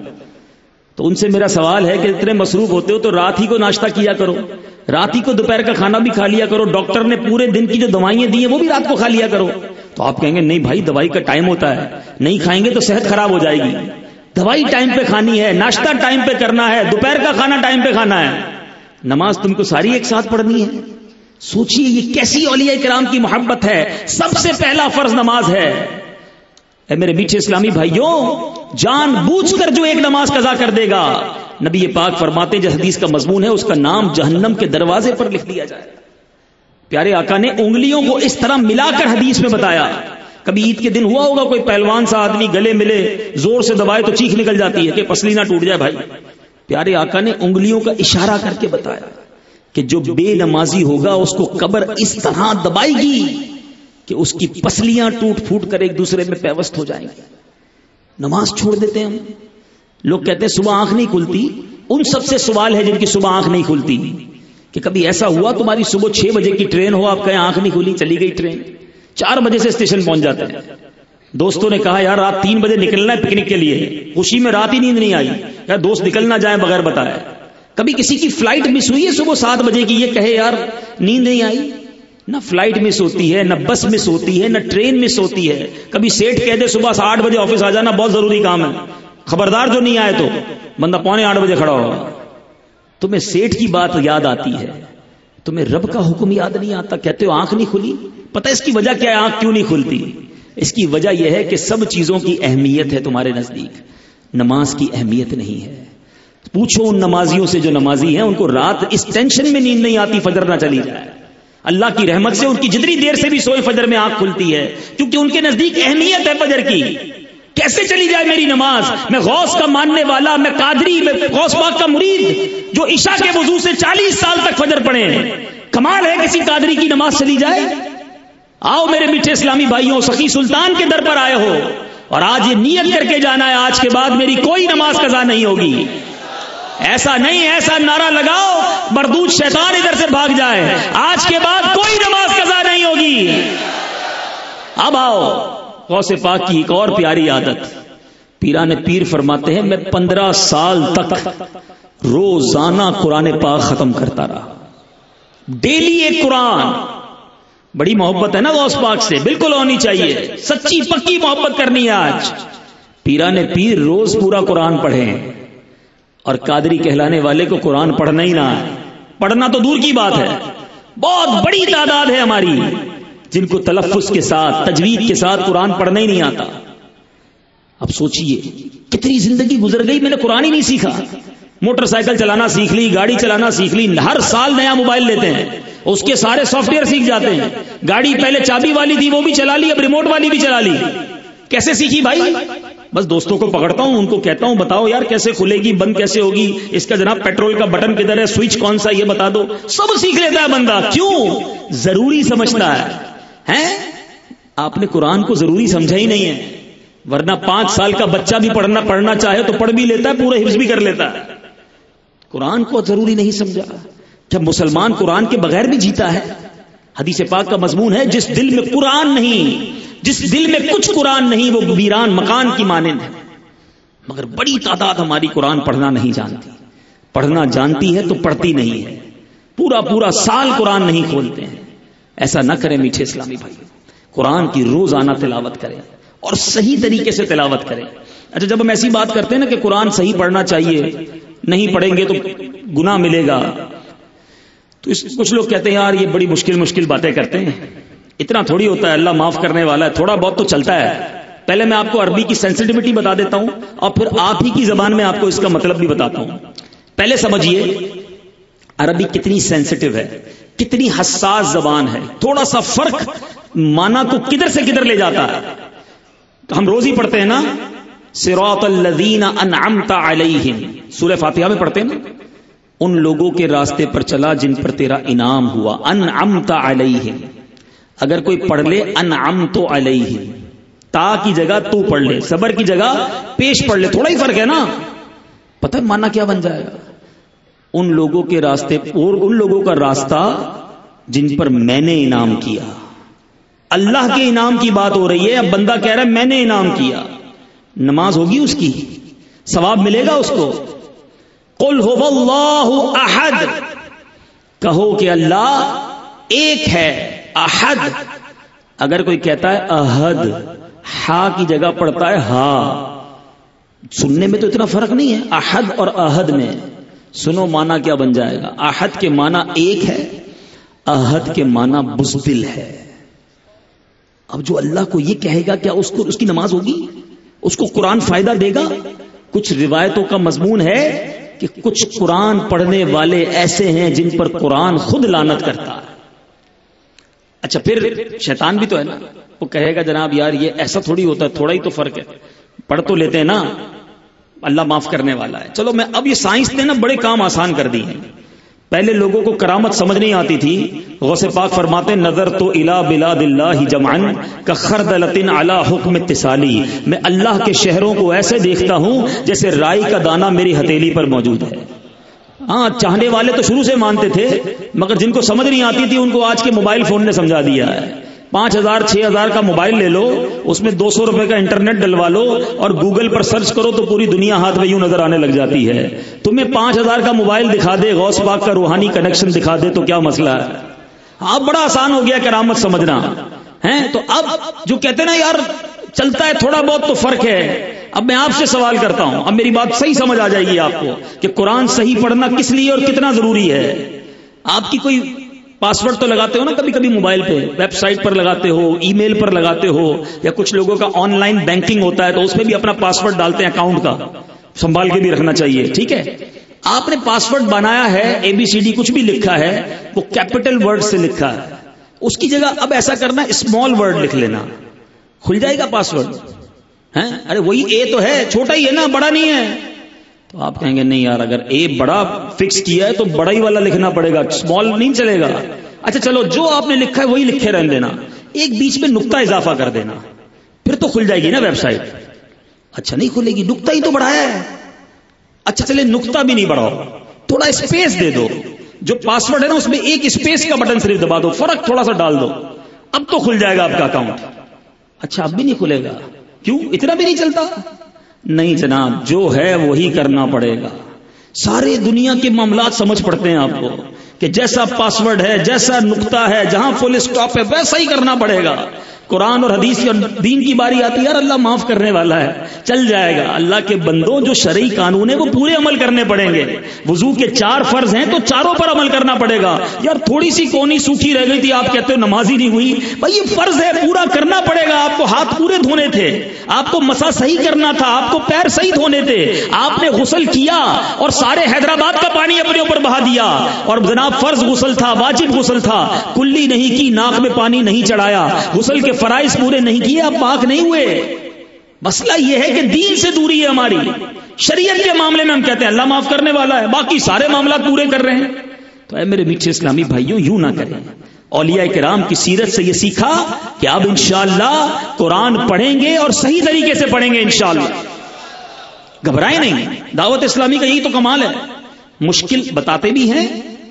تو ان سے میرا سوال ہے کہ اتنے مصروف ہوتے ہو تو رات ہی کو ناشتہ کیا کرو۔ رات ہی کو دوپہر کا کھانا بھی کھا لیا کرو۔ ڈاکٹر نے پورے دن کی جو دوائیں دی ہیں، وہ بھی رات کو کھا لیا کرو۔ تو آپ کہیں گے، نہیں بھائی، دوائی کا ٹائم ہوتا ہے۔ نہیں کھائیں گے تو صحت خراب ہو جائے گی۔ دوائی ٹائم پہ کھانی ہے، ناشتہ ٹائم پہ کرنا ہے، دوپہر کا کھانا ٹائم پہ کھانا ہے۔ نماز تم کو ساری ایک ساتھ پڑھنی ہے۔ سوچئے یہ کیسی اولیاء کرام کی محبت ہے؟ سب سے پہلا فرض نماز ہے۔ اے میرے میٹھے اسلامی بھائیوں، جان بوجھ کر جو ایک نماز قضا کر دے گا۔ نبی پاک فرماتے جو حدیث کا مضمون ہے، اس کا نام جہنم کے دروازے پر لکھ دیا جائے۔ پیارے آقا نے انگلیوں کو اس طرح ملا کر حدیث میں بتایا۔ کبھی عید کے دن ہوا ہوگا، کوئی پہلوان سا آدمی گلے ملے، زور سے دبائے تو چیخ نکل جاتی ہے کہ پسلی نہ ٹوٹ جائے بھائی۔ پیارے آقا نے انگلیوں کا اشارہ کر کے بتایا۔ کہ جو بے نمازی ہوگا اس کو قبر اس طرح دبائے گی کہ اس کی پسلیاں ٹوٹ پھوٹ کر ایک دوسرے میں پیوست ہو جائیں گے نماز چھوڑ دیتے ہیں ہم۔ لوگ کہتے ہیں صبح آنکھ نہیں کھلتی۔ ان سب سے سوال ہے جن کی صبح آنکھ نہیں کھلتی۔ کہ کبھی ایسا ہوا تمہاری صبح چھ بجے کی ٹرین ہو آپ کہیں آنکھ نہیں کھلی چلی گئی ٹرین۔ چار بجے سے اسٹیشن پہنچ جاتے ہیں۔ دوستوں نے کہا یار رات تین بجے نکلنا ہے پکنک کے لیے۔ خوشی میں رات ہی نیند نہیں آئی۔ یار دوست نکلنا جائیں بغیر بتائے۔ کبھی کسی کی فلائٹ مس ہوئی ہے؟ صبح سات بجے کی یہ کہے یار، نیند نہیں آئی؟ نہ فلائٹ مس ہوتی ہے، نہ بس مس ہوتی ہے، نہ ٹرین مس ہوتی ہے۔ کبھی سیٹ کہہ دے صبح آٹھ بجے آفس آ جانا، بہت ضروری کام ہے۔ خبردار جو نہیں آئے تو، بندہ پونے آٹھ بجے کھڑا ہوگا۔ تمہیں سیٹ کی بات یاد آتی ہے۔ تمہیں رب کا حکم یاد نہیں آتا، کہتے ہو آنکھ نہیں کھلی؟ پتہ اس کی وجہ کیا ہے؟ آنکھ کیوں نہیں کھلتی؟ اس کی وجہ یہ ہے کہ سب چیزوں کی اہمیت ہے تمہارے نزدیک۔ نماز کی اہمیت نہیں ہے۔ پوچھو ان نمازیوں سے جو نمازی ہیں، ان کو رات اس ٹینشن میں نیند نہیں آتی، فجر نہ چلی جائے۔ اللہ کی رحمت سے ان کی جتنی دیر سے بھی سوئے فجر میں آنکھ کھلتی ہے، کیونکہ ان کے نزدیک اہمیت ہے فجر کی۔ کیسے چلی جائے میری نماز؟ میں غوث کا ماننے والا، میں قادری، میں غوث باغ کا مرید، جو عشاء کے وضو سے چالیس سال تک فجر پڑے۔ کمال ہے کسی قادری کی نماز چلی جائے۔ آؤ میرے میٹھے اسلامی بھائیوں، سخی سلطان کے در پر آئے ہو۔ اور آج یہ نیت کر کے جانا ہے، آج کے بعد میری کوئی نماز قضا نہیں ہوگی۔ ایسا نہیں، ایسا نعرہ لگاؤ بردود شیطان ادھر سے بھاگ جائے۔ آج کے بعد کوئی نماز قضا نہیں ہوگی۔ اب آؤ، غوث پاک کی ایک اور پیاری عادت۔ پیران پیر فرماتے ہیں، میں پندرہ سال تک روزانہ قرآن پاک ختم کرتا رہا۔ ڈیلی ایک قرآن۔ بڑی محبت ہے نا غوث پاک سے، بالکل ہونی چاہیے۔ سچی پکی محبت کرنی ہے آج۔ پیران پیر روز پورا قرآن پڑھے اور قادری کہلانے والے کو قرآن پڑھنا ہی نہ پڑھنا تو دور کی بات ہے۔ بہت بڑی تعداد ہے ہماری۔ جن کو تلفظ کے ساتھ، تجوید کے ساتھ قرآن پڑھنا ہی نہیں آتا۔ اب سوچئے، کتنی زندگی گزر گئی، میں نے قرآن ہی نہیں سیکھا۔ موٹر سائیکل چلانا سیکھ لی، گاڑی چلانا سیکھ لی، ہر سال نیا موبائل لیتے ہیں۔ اس کے سارے سافٹ ویئر سیکھ جاتے ہیں۔ گاڑی پہلے چابی والی تھی، وہ بھی چلا لی، اب ریموٹ والی بھی چلا لی۔ کیسے سیکھی بھائی؟ بس دوستوں کو پکڑتا ہوں، ان کو کہتا ہوں، بتاؤ یار کیسے کھلے گی، بند کیسے ہوگی؟ اس کا جناب پیٹرول کا بٹن کدھر ہے؟ سوئچ کون سا یہ بتا دو۔ سب سیکھ لیتا ہے بندہ۔ کیوں؟ ضروری سمجھتا ہے۔ آپ نے قرآن کو ضروری سمجھا ہی نہیں ہے۔ ورنہ پانچ سال کا بچہ بھی پڑھنا پڑھنا چاہے تو پڑھ بھی لیتا ہے پورا حفظ بھی کر لیتا ہے۔ قرآن کو ضروری نہیں سمجھا۔ جب مسلمان قرآن کے بغیر بھی جیتا ہے، حدیث پاک کا مضمون ہے، جس دل میں قرآن نہیں جس دل میں کچھ قرآن نہیں، وہ ویران مکان کی مانند ہے۔ مگر بڑی تعداد ہماری قرآن پڑھنا نہیں جانتی۔ پڑھنا جانتی ہے تو پڑھتی نہیں ہے۔ پورا پورا سال قرآن نہیں کھولتے ہیں۔ ایسا نہ کریں میٹھے اسلامی بھائی قرآن کی روزانہ تلاوت کریں اور صحیح طریقے سے تلاوت کریں۔ اچھا جب ہم ایسی بات کرتے ہیں نا کہ قرآن صحیح پڑھنا چاہیے، نہیں پڑھیں گے تو گنا ملے گا۔ تو اس کچھ لوگ کہتے ہیں، یار یہ بڑی مشکل مشکل باتیں کرتے ہیں۔ اتنا تھوڑی ہوتا ہے، اللہ معاف کرنے والا ہے، تھوڑا بہت تو چلتا ہے۔ پہلے میں آپ کو عربی کی سینسٹیوٹی بتا دیتا ہوں، اور پھر آپ ہی کی زبان میں آپ کو اس کا مطلب بھی بتاتا ہوں۔ پہلے سمجھیے، عربی کتنی سینسٹیو ہے، کتنی حساس زبان ہے۔ تھوڑا سا فرق مانا کو کدھر سے کدھر لے جاتا ہے۔ ہم روز ہی پڑھتے ہیں نا سروت الدین انعمتا علیہم۔ سورہ فاتحہ میں پڑھتے ہیں نا، ان لوگوں کے راستے پر چلا جن پر تیرا انعام ہوا انعمتا علیہم۔ اگر کوئی پڑھ لے انعم تو علیہم تا کی جگہ تو پڑھ لے، صبر کی جگہ پیش پڑھ لے، تھوڑا ہی فرق ہے نا؟ پتہ مانا کیا بن جائے گا؟ ان لوگوں کے راستے اور ان لوگوں کا راستہ جن پر میں نے انعام کیا۔ اللہ کے انعام کی بات ہو رہی ہے، اب بندہ کہہ رہا ہے، میں نے انعام کیا۔ نماز ہوگی اس کی؟ ثواب ملے گا اس کو؟ قل ہو اللہ احد۔ کہو کہ اللہ ایک ہے۔ احد۔ اگر کوئی کہتا ہے احد، ہا کی جگہ پڑتا ہے ہا۔ سننے میں تو اتنا فرق نہیں ہے، احد اور احد میں۔ سنو مانا کیا بن جائے گا۔ احد کے مانا ایک ہے، احد کے مانا بزدل ہے۔ اب جو اللہ کو یہ کہے گا، کیا اس کو، اس کی نماز ہوگی؟ اس کو قرآن فائدہ دے گا؟ کچھ روایتوں کا مضمون ہے کہ کچھ قرآن پڑھنے والے ایسے ہیں جن پر قرآن خود لانت کرتا ہے۔ اچھا پھر شیطان بھی تو ہے نا۔ وہ کہے گا، جناب یار، یہ ایسا تھوڑی ہوتا ہے، تھوڑا ہی تو فرق ہے۔ پڑھ تو لیتے ہیں نا۔ اللہ معاف کرنے والا ہے۔ چلو، میں اب یہ سائنس نے نا بڑے کام آسان کر دی ہیں۔ پہلے لوگوں کو کرامت سمجھ نہیں آتی تھی۔ غوث پاک فرماتے نظر تو الا بلا دلہ جمان کا خرد لطن حکم اتصالی۔ میں اللہ کے شہروں کو ایسے دیکھتا ہوں جیسے رائی کا دانہ میری ہتیلی پر موجود ہے۔ ہاں چاہنے والے تو شروع سے مانتے تھے، مگر جن کو سمجھ نہیں آتی تھی، ان کو آج کے موبائل فون نے سمجھا دیا ہے۔ پانچ ہزار، چھ ہزار کا موبائل لے لو، اس میں دو سو روپے کا انٹرنیٹ ڈلوا لو، اور گوگل پر سرچ کرو تو پوری دنیا ہاتھ میں یوں نظر آنے لگ جاتی ہے۔ تمہیں پانچ ہزار کا موبائل دکھا دے، غوث پاک کا روحانی کنیکشن دکھا دے، تو کیا مسئلہ ہے؟ اب بڑا آسان ہو گیا کرامت سمجھنا۔ ہے تو اب جو کہتے نا، یار چلتا ہے، تھوڑا بہت تو فرق ہے۔ اب میں آپ سے سوال کرتا ہوں۔ اب میری بات صحیح سمجھ آ جائے گی آپ کو کہ قرآن صحیح پڑھنا کس لیے اور کتنا ضروری ہے۔ آپ کی کوئی پاسورڈ تو لگاتے ہو نا کبھی کبھی موبائل پہ؟ ویب سائٹ پر لگاتے ہو ای میل پر لگاتے ہو، یا کچھ لوگوں کا آن لائن بینکنگ ہوتا ہے تو اس میں بھی اپنا پاسورڈ ڈالتے ہیں اکاؤنٹ کا۔ سنبھال کے بھی رکھنا چاہیے، ٹھیک ہے؟ آپ نے پاسورڈ بنایا ہے اے بی سی ڈی کچھ بھی لکھا ہے، وہ کیپٹل ورڈ سے لکھا ہے۔ اس کی جگہ اب ایسا کرنا اسمال ورڈ لکھ لینا۔ کھل جائے گا پاسورڈ؟ ارے وہی اے تو ہے، چھوٹا ہی ہے نا، بڑا نہیں ہے۔ تو آپ کہیں گے، نہیں یار، اگر اے بڑا فکس کیا ہے تو بڑا ہی والا لکھنا پڑے گا اسمال نہیں چلے گا۔ اچھا چلو، جو آپ نے لکھا ہے وہی لکھے رہنے دینا۔ ایک بیچ میں نکتا اضافہ کر دینا۔ پھر تو کھل جائے گی نا ویب سائٹ۔ اچھا نہیں کھلے گی نکتا ہی تو بڑھایا ہے۔ اچھا چلے نکتا بھی نہیں بڑھاؤ۔ تھوڑا اسپیس دے دو۔ جو پاسورڈ ہے نا، اس میں ایک اسپیس کا بٹن صرف دبا دو۔ فرق تھوڑا سا ڈال دو۔ اب تو کھل جائے گا آپ کا اکاؤنٹ اچھا اب بھی نہیں کھلے گا۔ کیوں؟ اتنا بھی نہیں چلتا؟ نہیں جناب، جو ہے وہی کرنا پڑے گا۔ سارے دنیا کے معاملات سمجھ پڑتے ہیں آپ کو کہ جیسا پاسورڈ ہے، جیسا نقطہ ہے، جہاں فل اسٹاپ ہے، ویسا ہی کرنا پڑے گا۔ قرآن اور حدیث اور دین کی باری آتی ہے، یار اللہ معاف کرنے والا ہے۔ چل جائے گا۔ اللہ کے بندوں جو شرعی قانون ہے وہ پورے عمل کرنے پڑیں گے۔ وضو کے چار فرض ہیں، تو چاروں پر عمل کرنا پڑے گا۔ یار تھوڑی سی کونی سوکھی رہ گئی تھی، آپ کہتے ہو نماز ہی نہیں ہوئی۔ بھائی، یہ فرض ہے، پورا کرنا پڑے گا۔ آپ کو ہاتھ پورے دھونے تھے۔ آپ کو مسا صحیح کرنا تھا، آپ کو پیر صحیح دھونے تھے۔ آپ نے غسل کیا اور سارے حیدرآباد کا پانی اپنے اوپر بہا دیا۔ اور جناب، فرض غسل تھا، واجب غسل تھا۔ کلی نہیں کی، ناک میں پانی نہیں چڑھایا۔ غسل کے فرائض پورے نہیں کیے آپ پاک نہیں ہوئے۔ مسئلہ یہ ہے کہ دین سے دوری ہے ہماری۔ شریعت کے معاملے میں ہم کہتے ہیں، اللہ معاف کرنے والا ہے، باقی سارے معاملات پورے کر رہے ہیں۔ تو اے میرے میٹھے اسلامی بھائیوں یوں نہ کریں۔ اولیاء کرام کی سیرت سے یہ سیکھا کہ اب انشاءاللہ قرآن پڑھیں گے اور صحیح طریقے سے پڑھیں گے انشاءاللہ۔ گھبرائیں نہیں، دعوت اسلامی کا یہی تو کمال ہے۔ مشکل بتاتے بھی ہیں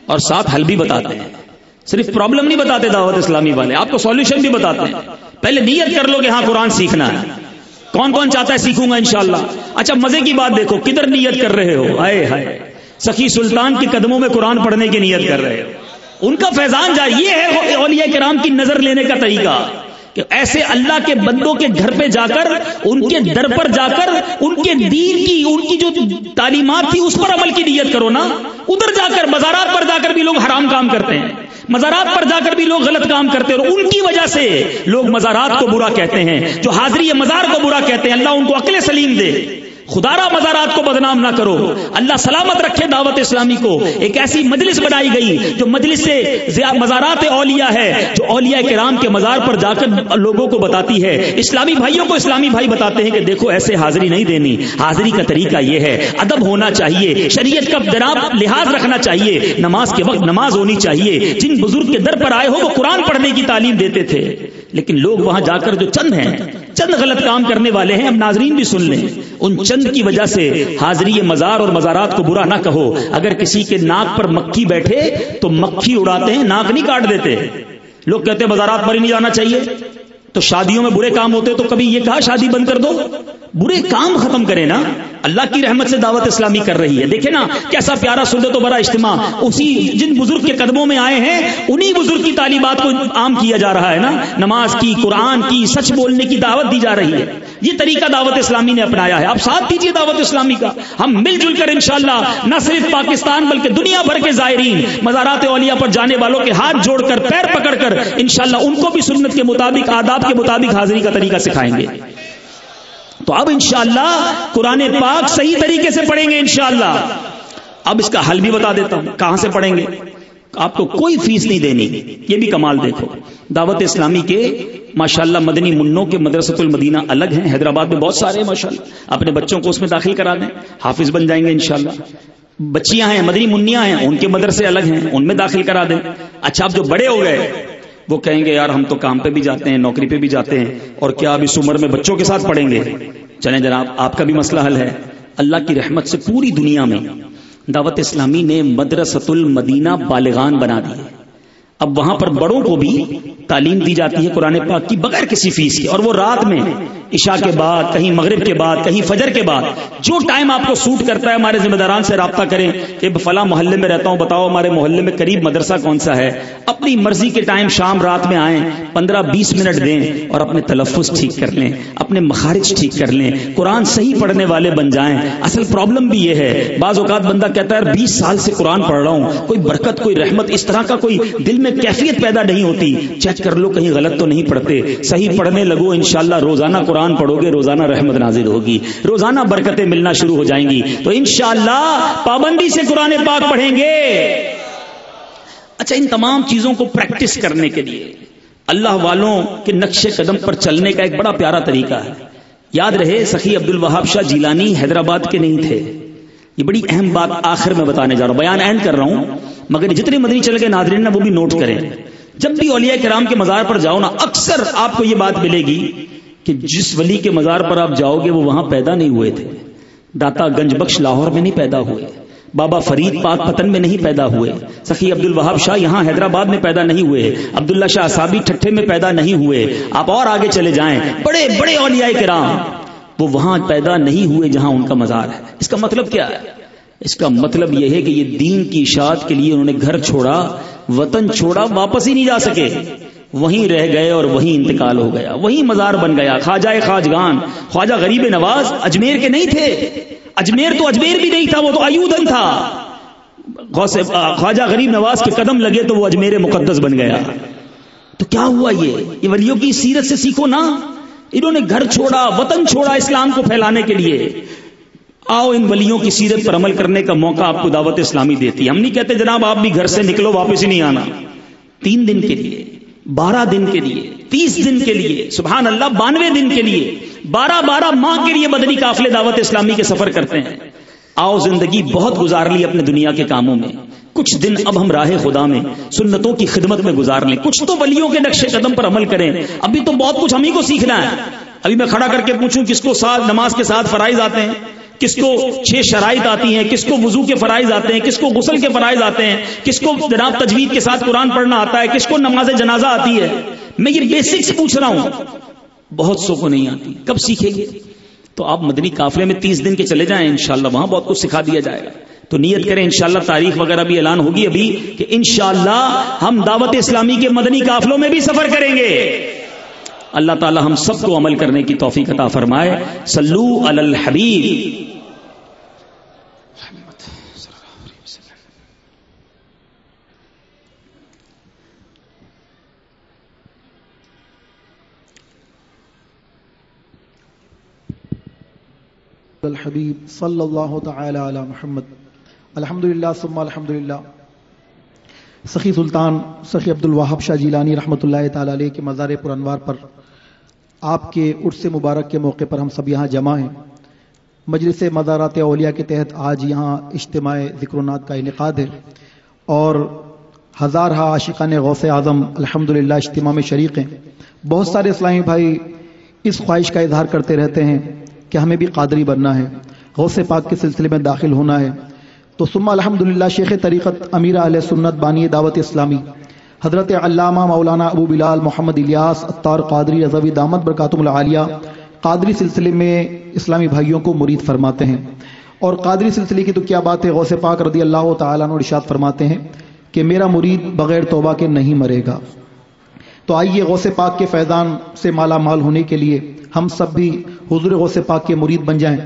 اور ساتھ حل بھی بتاتے ہیں۔ صرف پرابلم نہیں بتاتے دعوت اسلامی والے، آپ کو سولوشن بھی بتاتے ہیں۔ پہلے نیت کر لو کہ ہاں قرآن سیکھنا ہے۔ کون کون چاہتا ہے سیکھوں گا انشاءاللہ۔ اچھا مزے کی بات دیکھو، کدھر نیت کر رہے ہو؟ آئے ہائے۔ سخی سلطان کے قدموں میں قرآن پڑھنے کی نیت کر رہے ہو۔ ان کا فیضان جائے یہ ہے اولیاء کرام کی نظر لینے کا طریقہ کہ ایسے اللہ کے بندوں کے گھر پہ جا کر ان کے در پر جا کر ان کے دین کی، ان کی جو تعلیمات تھی، اس پر عمل کی نیت کرو نا۔ ادھر جا کر مزارات پر جا کر بھی لوگ حرام کام کرتے ہیں۔ مزارات پر جا کر بھی لوگ غلط کام کرتے اور ان کی وجہ سے لوگ مزارات کو برا کہتے ہیں، جو حاضری مزار کو برا کہتے ہیں، اللہ ان کو عقل سلیم دے۔ خدارہ مزارات کو بدنام نہ کرو۔ اللہ سلامت رکھے دعوت اسلامی کو۔ ایک ایسی مجلس بنائی گئی جو مجلس سے مزارات اولیاء ہے، جو اولیاء کرام کے مزار پر جا کر لوگوں کو بتاتی ہے۔ اسلامی بھائیوں کو اسلامی بھائی بتاتے ہیں کہ دیکھو ایسے حاضری نہیں دینی۔ حاضری کا طریقہ یہ ہے، ادب ہونا چاہیے، شریعت کا جناب لحاظ رکھنا چاہیے۔ نماز کے وقت نماز ہونی چاہیے۔ جن بزرگ کے در پر آئے ہو وہ قرآن پڑھنے کی تعلیم دیتے تھے۔ لیکن لوگ وہاں جا کر جو چند ہیں چند غلط کام کرنے والے ہیں، ہم ناظرین بھی سن لیں۔ ان چند کی وجہ سے حاضری مزار اور مزارات کو برا نہ کہو۔ اگر کسی کے ناک پر مکھی بیٹھے تو مکھی اڑاتے ہیں، ناک نہیں کاٹ دیتے۔ لوگ کہتے ہیں، مزارات پر ہی نہیں جانا چاہیے۔ تو شادیوں میں برے کام ہوتے تو کبھی یہ کہا شادی بند کر دو۔ برے کام ختم کرے نا، اللہ کی رحمت سے دعوت اسلامی کر رہی ہے۔ دیکھیں نا، کیسا پیارا سنت و بڑا اجتماع۔ اسی جن بزرگ کے قدموں میں آئے ہیں، انہی بزرگ کی تعلیمات کو عام کیا جا رہا ہے نا۔ نماز کی، قرآن کی، سچ بولنے کی دعوت دی جا رہی ہے۔ یہ طریقہ دعوت اسلامی نے اپنایا ہے۔ آپ ساتھ دیجیے دعوت اسلامی کا۔ ہم مل جل کر انشاءاللہ نہ صرف پاکستان بلکہ دنیا بھر کے زائرین، مزارات اولیاء پر جانے والوں کے ہاتھ جوڑ کر، پیر پکڑ کر انشاءاللہ ان کو بھی سنت کے مطابق، آداب کے مطابق حاضری کا طریقہ سکھائیں گے۔ تو اب انشاءاللہ قرآن پاک صحیح طریقے سے پڑھیں گے انشاءاللہ۔ اب اس کا حل بھی بتا دیتا ہوں، کہاں سے پڑھیں گے؟ آپ کو کوئی فیس نہیں دینی، یہ بھی کمال دیکھو۔ دعوت اسلامی کے ماشاءاللہ مدنی منوں کے مدرسۃ المدینہ الگ ہیں، حیدرآباد میں بہت سارے ہیں، ماشاءاللہ۔ اپنے بچوں کو اس میں داخل کرا دیں، حافظ بن جائیں گے انشاءاللہ۔ بچیاں ہیں، مدنی منیاں ہیں، ان کے مدرسے الگ ہیں، ان میں داخل کرا دیں۔ اچھا آپ جو بڑے ہو گئے وہ کہیں گے، یار، ہم تو کام پہ بھی جاتے ہیں، نوکری پہ بھی جاتے ہیں، اور کیا اب اس عمر میں بچوں کے ساتھ پڑھیں گے؟ چلیں جناب، آپ کا بھی مسئلہ حل ہے۔ اللہ کی رحمت سے پوری دنیا میں دعوت اسلامی نے مدرسۃ المدینہ بالغان بنا دی اب وہاں پر بڑوں کو بھی تعلیم دی جاتی ہے قرآن پاک کی بغیر کسی فیس کے، اور وہ رات میں عشاء کے بعد، کہیں مغرب کے بعد، کہیں فجر کے بعد، جو ٹائم آپ کو سوٹ کرتا ہے ہمارے ذمہ داران سے رابطہ کریں کہ فلاں محلے میں رہتا ہوں، بتاؤ ہمارے محلے میں قریب مدرسہ کون سا ہے؟ اپنی مرضی کے ٹائم شام رات میں آئیں، پندرہ بیس منٹ دیں اور اپنے تلفظ ٹھیک کر لیں، اپنے مخارج ٹھیک کر لیں، قرآن صحیح پڑھنے والے بن جائیں۔ اصل پرابلم بھی یہ ہے، بعض اوقات بندہ کہتا ہے بیس سال سے قرآن پڑھ رہا ہوں، کوئی برکت، کوئی رحمت، اس طرح کا کوئی دل میں کیفیت پیدا نہیں ہوتی۔ چیک کر لو، کہیں غلط تو نہیں پڑھتے۔ صحیح پڑھنے لگو، انشاءاللہ روزانہ قرآن قرآن پڑھو گے، روزانہ رحمت نازل ہوگی۔ روزانہ برکتیں ملنا شروع ہو جائیں گی۔ تو انشاءاللہ پابندی سے قرآن پاک پڑھیں گے۔ اچھا ان تمام چیزوں کو پریکٹس کرنے کے لیے اللہ والوں کے نقش قدم پر چلنے کا ایک بڑا پیارا طریقہ ہے۔ یاد رہے، سخی عبد الوہاب شاہ جیلانی حیدرآباد کے نہیں تھے۔ یہ بڑی اہم بات آخر میں بتانے جا رہا ہوں۔ بیان اینڈ کر رہا ہوں، مگر جتنے مدنی چل گئے ناظرین نا وہ بھی نوٹ کریں۔ جب بھی اولیاء کرام کے مزار پر جاؤ نا، اکثر آپ کو یہ بات ملے گی کہ جس ولی کے مزار پر آپ جاؤ گے وہ وہاں پیدا نہیں ہوئے تھے۔ داتا گنج بخش لاہور میں نہیں پیدا ہوئے۔ بابا فرید پاک پتن میں نہیں پیدا ہوئے۔ سخی عبد الوہاب شاہ یہاں حیدرآباد میں پیدا نہیں ہوئے۔ عبداللہ شاہ صابی ٹھٹھے میں پیدا نہیں ہوئے۔ آپ اور آگے چلے جائیں۔ بڑے بڑے اولیاء کرام۔ وہ وہاں پیدا نہیں ہوئے جہاں ان کا مزار ہے۔ اس کا مطلب کیا ہے؟ اس کا مطلب یہ ہے کہ یہ دین کی اشاعت کے لیے انہوں نے گھر چھوڑا، وطن چھوڑا، واپس ہی نہیں جا سکے۔ وہیں رہ گئے اور وہیں انتقال ہو گیا، وہیں مزار بن گیا، خواجہ خواجگان خواجہ غریب نواز اجمیر کے نہیں تھے۔ اجمیر تو اجمیر بھی نہیں تھا، وہ تو ایودن تھا۔ خواجہ غریب نواز کے قدم لگے تو وہ اجمیر مقدس بن گیا۔ تو کیا ہوا یہ؟ یہ ولیوں کی سیرت سے سیکھو نا۔ انہوں نے گھر چھوڑا، وطن چھوڑا اسلام کو پھیلانے کے لیے۔ آؤ ان ولیوں کی سیرت پر عمل کرنے کا موقع آپ کو دعوت اسلامی دیتی۔ ہم نہیں کہتے جناب آپ بھی گھر سے نکلو، واپس ہی نہیں آنا۔ تین دن کے لیے۔ بارہ دن کے لیے، تیس دن کے لیے، سبحان اللہ، بانوے دن کے لیے، بارہ بارہ ماہ کے لیے مدنی قافلے دعوت اسلامی کے سفر کرتے ہیں۔ آؤ زندگی بہت گزار لی اپنے دنیا کے کاموں میں۔ کچھ دن اب ہم راہ خدا میں سنتوں کی خدمت میں گزار لیں۔ کچھ تو ولیوں کے نقش قدم پر عمل کریں۔ ابھی تو بہت کچھ ہم ہی کو سیکھنا ہے۔ ابھی میں کھڑا کر کے پوچھوں، کس کو ساتھ نماز کے ساتھ فرائض آتے ہیں؟ کس کو چھ شرائط آتی ہیں، کس کو وضو کے فرائض آتے ہیں، کس کو غسل کے فرائض آتے ہیں، کس کو جناب تجوید کے ساتھ قرآن پڑھنا آتا ہے، کس کو نماز جنازہ آتی ہے۔ میں یہ بیسکس پوچھ رہا ہوں۔ بہت سو کو نہیں آتی۔ کب سیکھیں گے تو آپ مدنی قافلے میں تیس دن کے چلے جائیں، انشاءاللہ وہاں بہت کچھ سکھا دیا جائے گا۔ تو نیت کریں، انشاءاللہ تاریخ وغیرہ بھی اعلان ہوگی ابھی کہ انشاءاللہ ہم دعوت اسلامی کے مدنی قافلوں میں بھی سفر کریں گے۔ اللہ تعالی ہم سب کو عمل کرنے کی توفیق عطا فرمائے۔ سلو الحبیب۔ الحبیب صلی اللہ تعالی علی محمد. الحمد للہ ثم الحمد للہ سخی سلطان سخی عبد الوہاب شاہ جیلانی رحمۃ اللہ تعالی علیہ کے مزار پر انوار پر آپ کے عرس مبارک کے موقع پر ہم سب یہاں جمع ہیں. مجلس مزارات اولیاء کے تحت آج یہاں اجتماع ذکر و نات کا انعقاد ہے اور ہزارہ عاشقان غوث اعظم الحمد للہ اجتماع میں شریک ہیں. بہت سارے اسلامی بھائی اس خواہش کا اظہار کرتے رہتے ہیں کہ ہمیں بھی قادری بننا ہے۔ غوث پاک کے سلسلے میں داخل ہونا ہے۔ تو سما الحمد للہ شیخ طریقت امیر علیہ سنت بانی دعوت اسلامی، حضرت علامہ مولانا ابو بلال محمد الیاس اطار قادری رضوی دامت برکاتم العالیہ قادری سلسلے میں اسلامی بھائیوں کو مرید فرماتے ہیں۔ اور قادری سلسلے کی تو کیا بات ہے؟ غوث پاک رضی اللہ تعالیٰ ارشاد فرماتے ہیں کہ میرا مرید بغیر توبہ کے نہیں مرے گا۔ تو آئیے غوث پاک کے فیضان سے مالا مال ہونے کے لیے ہم سب بھی حضور غوث پاک کے مرید بن جائیں۔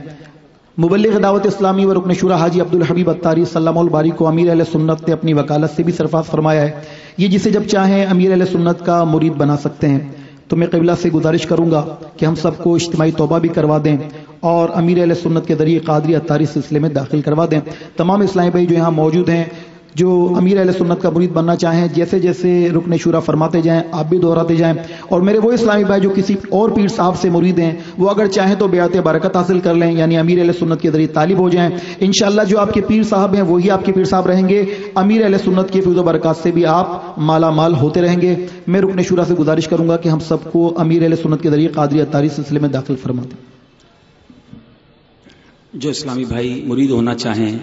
مبلغ دعوت اسلامی و رکن شورا حاجی عبد الحبیب اتاری صلی الباری کو امیر علیہ سنت نے اپنی وکالت سے بھی سرفاز فرمایا ہے۔ یہ جسے جب چاہیں امیر علیہ سنت کا مرید بنا سکتے ہیں۔ تو میں قبلہ سے گزارش کروں گا کہ ہم سب کو اجتماعی توبہ بھی کروا دیں اور امیر علیہ سنت کے ذریعے قادری اتاری سلسلے میں داخل کروا دیں۔ تمام اسلامی بھائی جو یہاں موجود ہیں جو امیر علیہ سنت کا مرید بننا چاہیں، جیسے جیسے رکن شورا فرماتے جائیں، آپ بھی دہراتے جائیں۔ اور میرے وہ اسلامی بھائی جو کسی اور پیر صاحب سے مرید ہیں، وہ اگر چاہیں تو بیعت برکت حاصل کر لیں یعنی امیر علیہ سنت کے ذریعے طالب ہو جائیں۔ انشاءاللہ جو آپ کے پیر صاحب ہیں، وہی آپ کے پیر صاحب رہیں گے۔ امیر علیہ سنت کی فیض و برکات سے بھی آپ مالا مال ہوتے رہیں گے۔ میں رکن شورا سے گزارش کروں گا کہ ہم سب کو امیر علیہ سنت کے ذریعے قادری اتاری سلسلے میں داخل فرما دیں جو اسلامی بھائی مرید ہونا چاہیں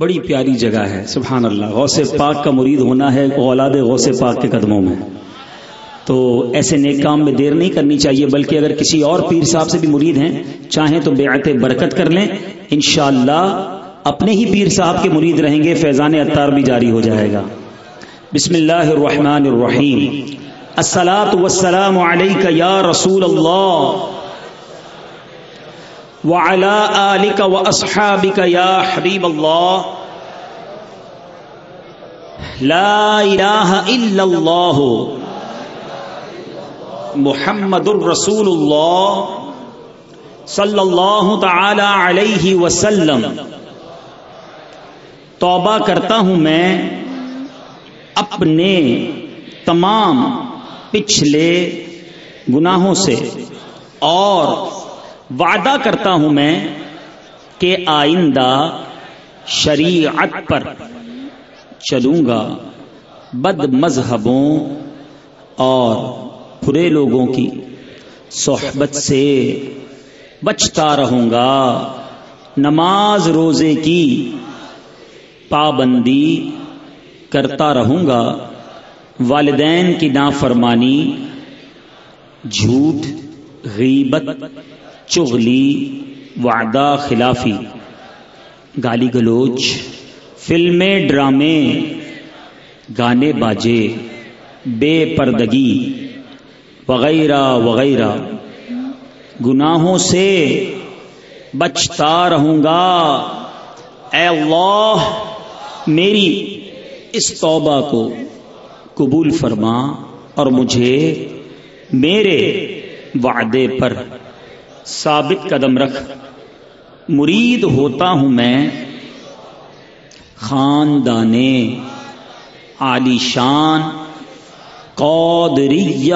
بڑی پیاری جگہ ہے، سبحان اللہ۔ غوث پاک کا مرید ہونا ہے، اولاد غوث پاک کے قدموں میں۔ تو ایسے نیک کام میں دیر نہیں کرنی چاہیے، بلکہ اگر کسی اور پیر صاحب سے بھی مرید ہیں، چاہیں تو بیعت برکت کر لیں۔ انشاءاللہ اپنے ہی پیر صاحب کے مرید رہیں گے، فیضان اتار بھی جاری ہو جائے گا۔ بسم اللہ الرحمن الرحیم۔ السلاۃ والسلام علیک یا رسول اللہ۔ وعلى آلك وأصحابك يا حبيب الله. لا إله إلا الله. محمد رسول الله. صلی اللہ تعالی علیہ وسلم. توبہ کرتا ہوں میں اپنے تمام پچھلے گناہوں سے اور وعدہ کرتا ہوں میں کہ آئندہ شریعت پر چلوں گا بد مذہبوں اور برے لوگوں کی صحبت سے بچتا رہوں گا۔ نماز روزے کی پابندی کرتا رہوں گا۔ والدین کی نافرمانی جھوٹ غیبت چغلی، وعدہ، خلافی، گالی گلوچ، فلمیں، ڈرامے، گانے باجے، بے پردگی، وغیرہ وغیرہ۔ گناہوں سے بچتا رہوں گا۔ اے اللہ، میری اس توبہ کو قبول فرما اور مجھے میرے وعدے پر ثابت قدم رکھ۔ مرید ہوتا ہوں میں خاندان عالی شان قودریہ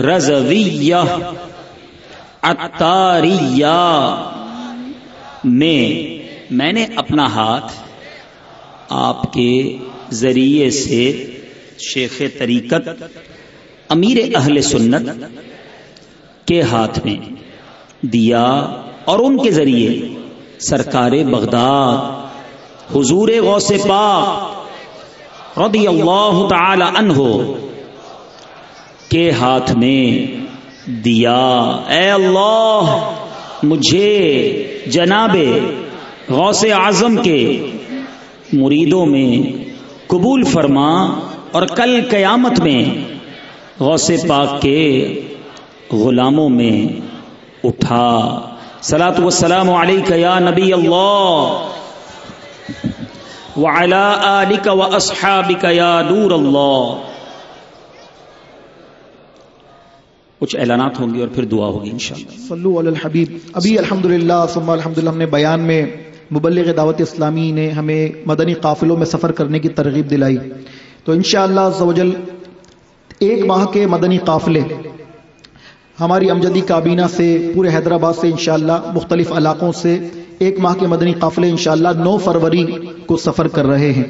رضویہ اتاریہ میں میں نے اپنا ہاتھ آپ کے ذریعے سے شیخ طریقت امیر اہل سنت کے ہاتھ میں دیا اور ان کے ذریعے سرکار بغداد، حضور غوث پاک رضی اللہ تعالی عنہ کے ہاتھ میں دیا، اے اللہ، مجھے جناب غوث اعظم کے مریدوں میں قبول فرما اور کل قیامت میں غوث پاک کے غلاموں میں اٹھا۔ سلاۃ وسلام علیک یا نبی اللہ۔ وعلى آلك وأصحابك يا نور الله کچھ اعلانات ہوں گے اور پھر دعا ہوگی انشاءاللہ۔ صلو علی الحبیب۔ ابھی الحمدللہ، ثم الحمدللہ، ہم نے بیان میں مبلغ دعوت اسلامی نے ہمیں مدنی قافلوں میں سفر کرنے کی ترغیب دلائی۔ تو انشاءاللہ زوجل ایک ماہ کے مدنی قافلے ہماری امجدی کابینہ سے، پورے حیدرآباد سے انشاءاللہ، مختلف علاقوں سے ایک ماہ کے مدنی قافلے انشاءاللہ نو فروری کو سفر کر رہے ہیں۔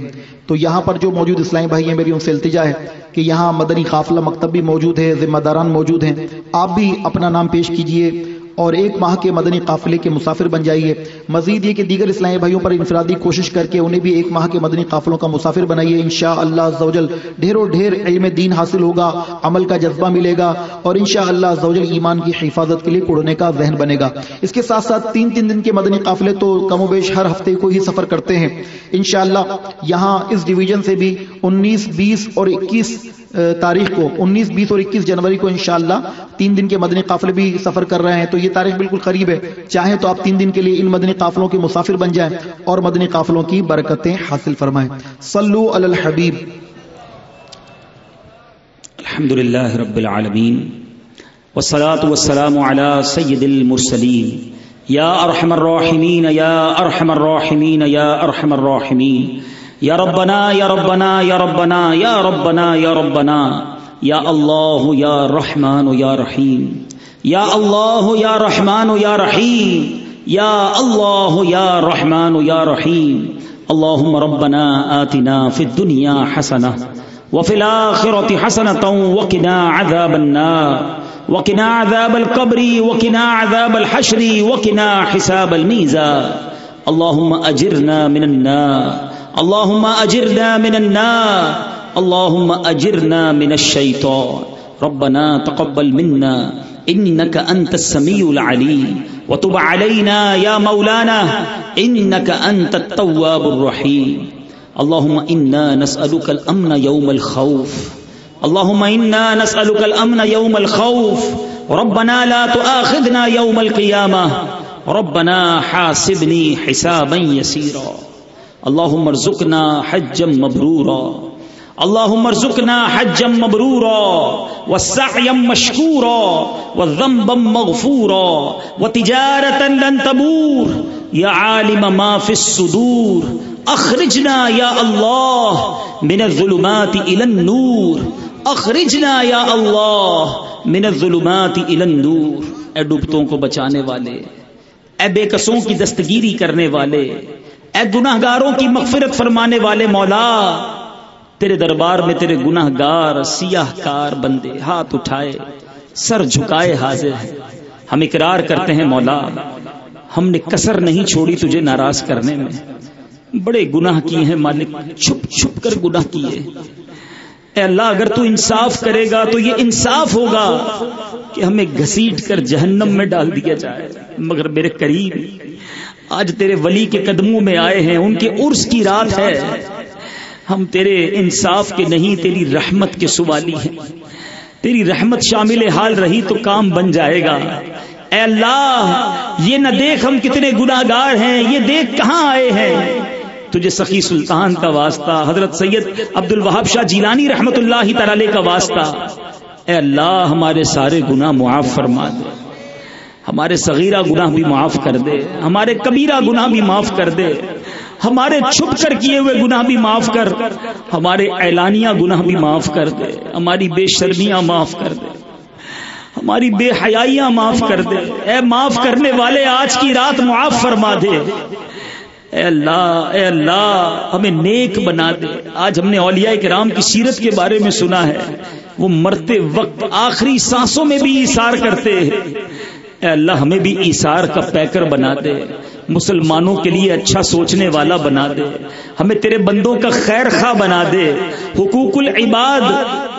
تو یہاں پر جو موجود اسلامی بھائی ہیں، میری ان سے التجا ہے کہ یہاں مدنی قافلہ مکتب بھی موجود ہے، ذمہ داران موجود ہیں۔ آپ بھی اپنا نام پیش کیجیے۔ اور ایک ماہ کے مدنی قافلے کے مسافر بن جائیے۔ مزید یہ کہ دیگر اسلامی بھائیوں پر انفرادی کوشش کر کے انہیں بھی ایک ماہ کے مدنی قافلوں کا مسافر بنائیے۔ انشاء اللہ زوجل ڈھیروں ڈھیر علم دین حاصل ہوگا، عمل کا جذبہ ملے گا اور انشاء اللہ زوجل ایمان کی حفاظت کے لیے اڑنے کا ذہن بنے گا۔ اس کے ساتھ ساتھ تین تین دن کے مدنی قافلے تو کم و بیش ہر ہفتے کو ہی سفر کرتے ہیں۔ انشاءاللہ یہاں اس ڈویژن سے بھی انیس، بیس اور اکیس تاریخ کو، انیس، بیس اور اکیس جنوری کو انشاءاللہ تین دن کے مدنی قافلے بھی سفر کر رہے ہیں۔ تو یہ تاریخ بالکل قریب ہے۔ چاہیں تو آپ تین دن کے لیے ان مدنی قافلوں کے مسافر بن جائیں اور مدنی قافلوں کی برکتیں حاصل فرمائیں۔ صلو علی الحبیب۔ الحمد لله رب العالمين والصلاة والسلام على سيد المرسلين يا أرحم الراحمين يا أرحم الراحمين يا أرحم الراحمين يا ربنا يا ربنا يا ربنا يا ربنا يا ربنا يا الله يا رحمن يا رحيم يا الله يا رحمن يا رحيم يا الله يا رحمن يا رحيم اللهم ربنا آتنا في الدنيا حسنة وفي الآخرة حسنة وقنا عذاب النار وقنا عذاب القبر وقنا عذاب الحشر وقنا حساب الميزان اللهم أجرنا من النار اللهم أجرنا من النار اللهم أجرنا من الشيطان ربنا تقبل منا إنك أنت السميع العليم وتب علينا يا مولانا إنك أنت التواب الرحيم اللهم إنا نسألك الأمن يوم الخوف. اللهم إنا نسألك الأمن يوم الخوف. ربنا لا تؤاخذنا يوم القيامة ربنا حاسبني حسابا يسيرا اللهم ارزقنا حجا مبرورا اللهم ارزقنا حجا مبرورا وسعيا مشكورا وذنبا مغفورا وتجارة لن تبور يا عالم ما في الصدور اخرجنا يا الله من الظلمات الى النور اخرجنا یا اللہ من الظلمات الى النور اے ڈوبتوں کو بچانے والے اے بے قصوں کی دستگیری کرنے والے اے گناہ گاروں کی مغفرت فرمانے والے مولا، تیرے دربار میں تیرے گناہ گار سیاہ کار بندے ہاتھ اٹھائے، سر جھکائے حاضر ہیں۔ ہم اقرار کرتے ہیں مولا، ہم نے کسر نہیں چھوڑی تجھے ناراض کرنے میں۔ بڑے گناہ کیے ہیں مالک، چھپ چھپ کر گناہ کیے۔ اے اللہ، اگر تو انصاف کرے گا تو یہ انصاف ہوگا کہ ہمیں گھسیٹ کر جہنم میں ڈال دیا جائے۔ مگر میرے قریب آج تیرے ولی کے قدموں میں آئے ہیں، ان کے عرس کی رات ہے۔ ہم تیرے انصاف کے نہیں، تیری رحمت کے سوالی ہیں۔ تیری رحمت شامل حال رہی تو کام بن جائے گا۔ اے اللہ، یہ نہ دیکھ ہم کتنے گناہ گار ہیں، یہ دیکھ کہاں آئے ہیں۔ تجھے سخی سلطان کا واسطہ، حضرت سید عبد الوہاب شاہ جیلانی رحمت اللہ تعالی کا واسطہ۔ اے اللہ، ہمارے سارے گناہ معاف فرما دے۔ ہمارے صغیرہ گناہ بھی معاف کر دے، ہمارے کبیرہ گناہ بھی معاف کر دے، ہمارے چھپ کر کیے ہوئے گناہ بھی معاف کر، ہمارے اعلانیہ گناہ بھی معاف کر دے، ہماری بے شرمیاں معاف کر دے، ہماری بے حیائیاں معاف کر دے۔ اے معاف کرنے والے، آج کی رات معاف فرما دے۔ اے اللہ اے اللہ، ہمیں نیک بنا دے۔ آج ہم نے اولیاء کرام کی سیرت کے بارے میں سنا ہے۔ وہ مرتے وقت آخری سانسوں میں بھی ایثار کرتے ہیں۔ اے اللہ ہمیں بھی ایثار کا پیکر بنا دے، مسلمانوں کے لیے اچھا سوچنے والا بنا دے۔ ہمیں تیرے بندوں کا خیر خواہ بنا دے۔ حقوق العباد،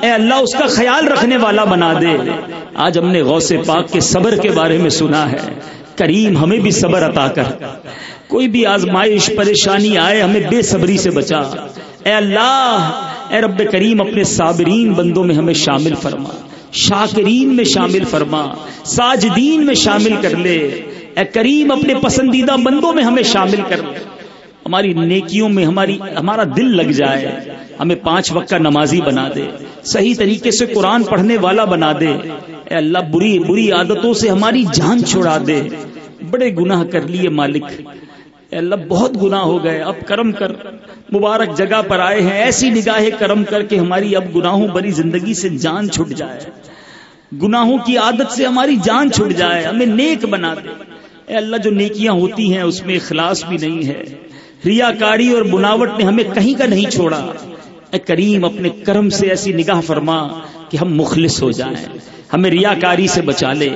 اے اللہ اس کا خیال رکھنے والا بنا دے۔ آج ہم نے غوث پاک کے صبر کے بارے میں سنا ہے۔ کریم ہمیں بھی صبر عطا کر۔ کوئی بھی آزمائش، پریشانی آئے، ہمیں بے صبری سے بچا۔ اے اللہ، اے رب کریم، اپنے صابرین بندوں میں ہمیں شامل فرما۔ شاکرین میں شامل فرما، ساجدین میں شامل کر لے۔ اے کریم، اپنے پسندیدہ بندوں میں ہمیں شامل کر۔ لے ہماری نیکیوں میں ہماری، ہمارا دل لگ جائے۔ ہمیں پانچ وقت کا نمازی بنا دے۔ صحیح طریقے سے قرآن پڑھنے والا بنا دے۔ اے اللہ، بری بری عادتوں سے ہماری جان چھوڑا دے۔ بڑے گناہ کر لیے مالک۔ اے اللہ بہت گناہ ہو گئے، اب کرم کر۔ مبارک جگہ پر آئے ہیں، ایسی نگاہ کرم کر کے ہماری اب گناہوں بری زندگی سے جان چھٹ جائے۔ گناہوں کی عادت سے ہماری جان چھٹ جائے، ہمیں نیک بنا دے۔ اے اللہ، جو نیکیاں ہوتی ہیں، اس میں اخلاص بھی نہیں ہے۔ ریاکاری اور بناوٹ نے ہمیں کہیں کا نہیں چھوڑا۔ اے کریم، اپنے کرم سے ایسی نگاہ فرما کہ ہم مخلص ہو جائیں، ہمیں ریاکاری سے بچا لے۔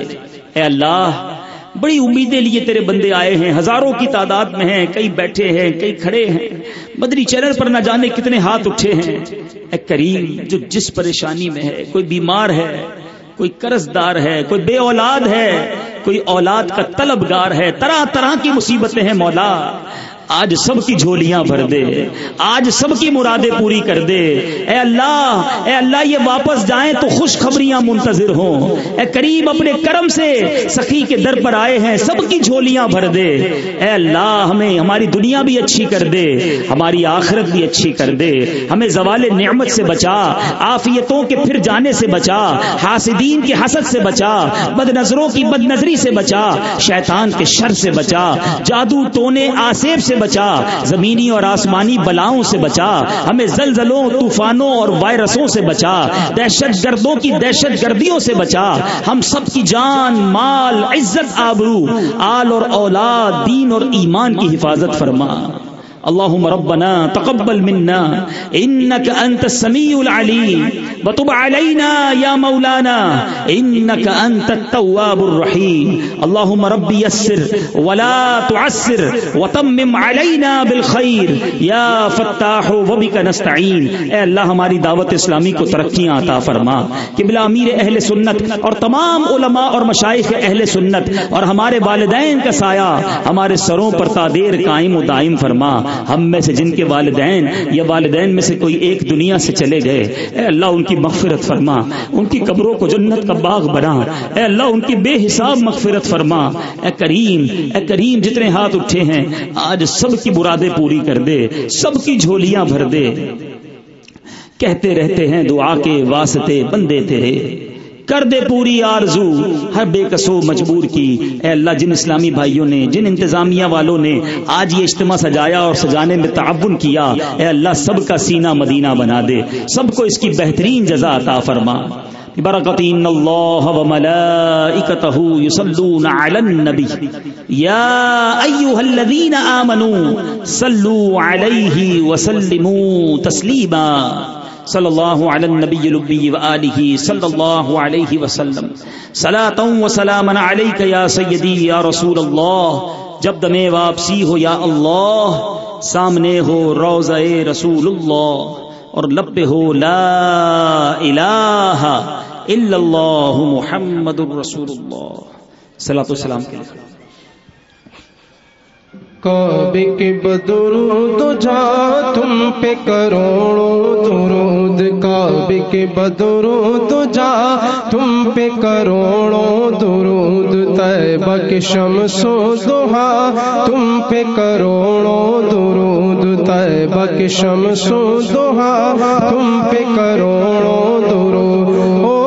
اے اللہ بڑی امیدیں لیے تیرے بندے آئے ہیں، ہزاروں کی تعداد میں ہیں، کئی بیٹھے ہیں، کئی کھڑے ہیں۔ مدری چینل پر نہ جانے کتنے ہاتھ اٹھے ہیں۔ اے کریم، جو جس پریشانی میں ہے، کوئی بیمار ہے، کوئی قرض دار ہے، کوئی بے اولاد ہے، کوئی اولاد کا طلبگار ہے، طرح طرح کی مصیبتیں ہیں، مولا۔ آج سب کی جھولیاں بھر دے، آج سب کی مرادیں پوری کر دے۔ اے اللہ اے اللہ، یہ واپس جائیں تو خوش خبریاں منتظر ہوں۔ اے کریم اپنے کرم سے سخی کے در پر آئے ہیں، سب کی جھولیاں بھر دے۔ اے اللہ، ہمیں، ہماری دنیا بھی اچھی کر دے، ہماری آخرت بھی اچھی کر دے۔ ہمیں زوال نعمت سے بچا آفیتوں کے پھر جانے سے بچا، حاسدین کے حسد سے بچا بد نظروں کی بد نظری سے بچا، شیطان کے شر سے بچا، جادو، تونے، آسیب سے بچا، زمینی اور آسمانی بلاؤں سے بچا، ہمیں زلزلوں، طوفانوں اور وائرسوں سے بچا، دہشت گردوں کی دہشت گردیوں سے بچا، ہم سب کی جان، مال، عزت، آبرو، آل اور اولاد، دین اور ایمان کی حفاظت فرما۔ اللهم ربنا تقبل منا انك انت السميع العليم وتب علينا يا مولانا انك انت التواب الرحيم اللهم رب يسر ولا تعسر وتمم علينا بالخير يا فتاح وبك نستعين اے اللہ ہماری دعوت اسلامی کو ترقیاں عطا فرما قبلہ امیر اہل سنت اور تمام علماء اور مشائخ اہل سنت اور ہمارے والدین کا سایہ ہمارے سروں پر تادیر قائم و دائم فرما ہم میں سے جن کے والدین یا والدین میں سے کوئی ایک دنیا سے چلے گئے، اے اللہ ان کی مغفرت فرما، ان کی قبروں کو جنت کا باغ بنا، اے اللہ ان کی بے حساب مغفرت فرما۔ اے کریم اے کریم جتنے ہاتھ اٹھے ہیں، آج سب کی برادیں پوری کر دے، سب کی جھولیاں بھر دے۔ کہتے رہتے ہیں دعا کے واسطے، بندے تیرے۔ کر دے پوری آرزو۔ ہر بے کسو مجبور کی۔ اے اللہ، جن اسلامی بھائیوں نے، جن انتظامیہ والوں نے آج یہ اجتماع سجایا اور سجانے میں تعاون کیا، اے اللہ، سب کا سینہ مدینہ بنا دے۔ سب کو اس کی بہترین جزا عطا فرما۔ برکت ان اللہ وملائکتہ یصلون علی النبی۔ یا ایها الذین آمنوا صلوا علیہ وسلموا تسلیما۔ صلی اللہ علی النبی لبی وآلہ صلی اللہ علیہ وسلم. صلاة و سلاما علیک یا سیدی یا رسول اللہ. جب دمے واپسی ہو یا اللہ، سامنے ہو روضہ رسول اللہ. اور لب ہو لا الہ الا اللہ محمد الرسول اللہ. صلاة و سلام کے لیے کعبے کے بدرود جا تم پہ کروڑوں درود کعبے کے بدرود جا تم پہ کروڑوں درود، طیبہ کے شمس و دہا تم پہ کروڑوں درود، طیبہ کے شمس و دہا تم پہ کروڑوں درود۔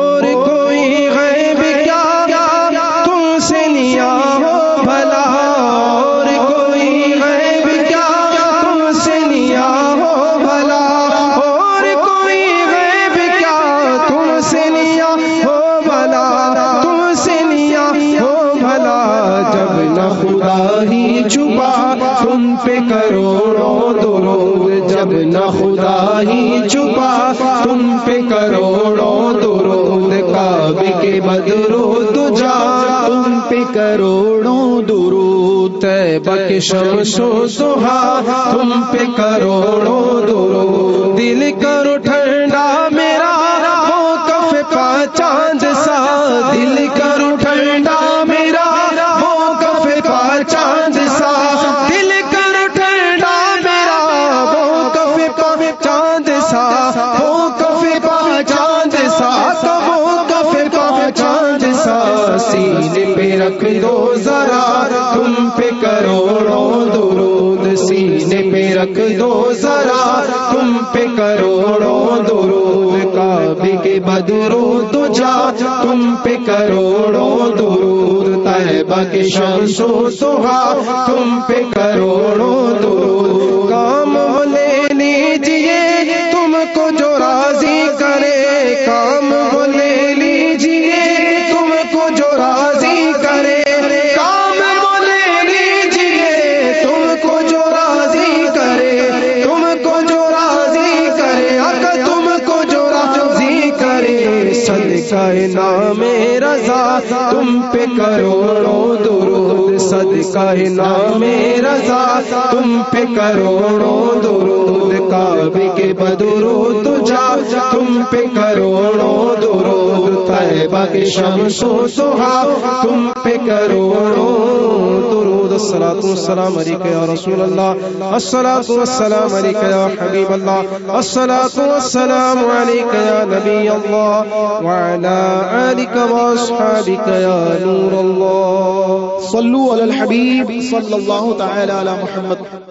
شمس و سہا تم پہ کروڑوں درود دل کرو بدرو کے تم پہ کروڑوں درود، طیبہ کے شمس و سہا تم پہ کروڑوں درود۔ کام لے لیجیے کہنا صدقہ رضا۔ تم پہ کروڑوں درود کعبے کے بدو تم پہ کروڑوں درود طیبہ کے شمس و سہا۔ تم پہ کروڑوں درود۔ الصلاۃ والسلام علیک یا رسول اللہ۔ الصلاۃ والسلام علیک یا حبیب اللہ۔ الصلاۃ والسلام علیک یا نبی اللہ۔ وعلى آلك واصحابك يا نور الله صلو علی الحبیب صلی اللہ تعالی علی محمد۔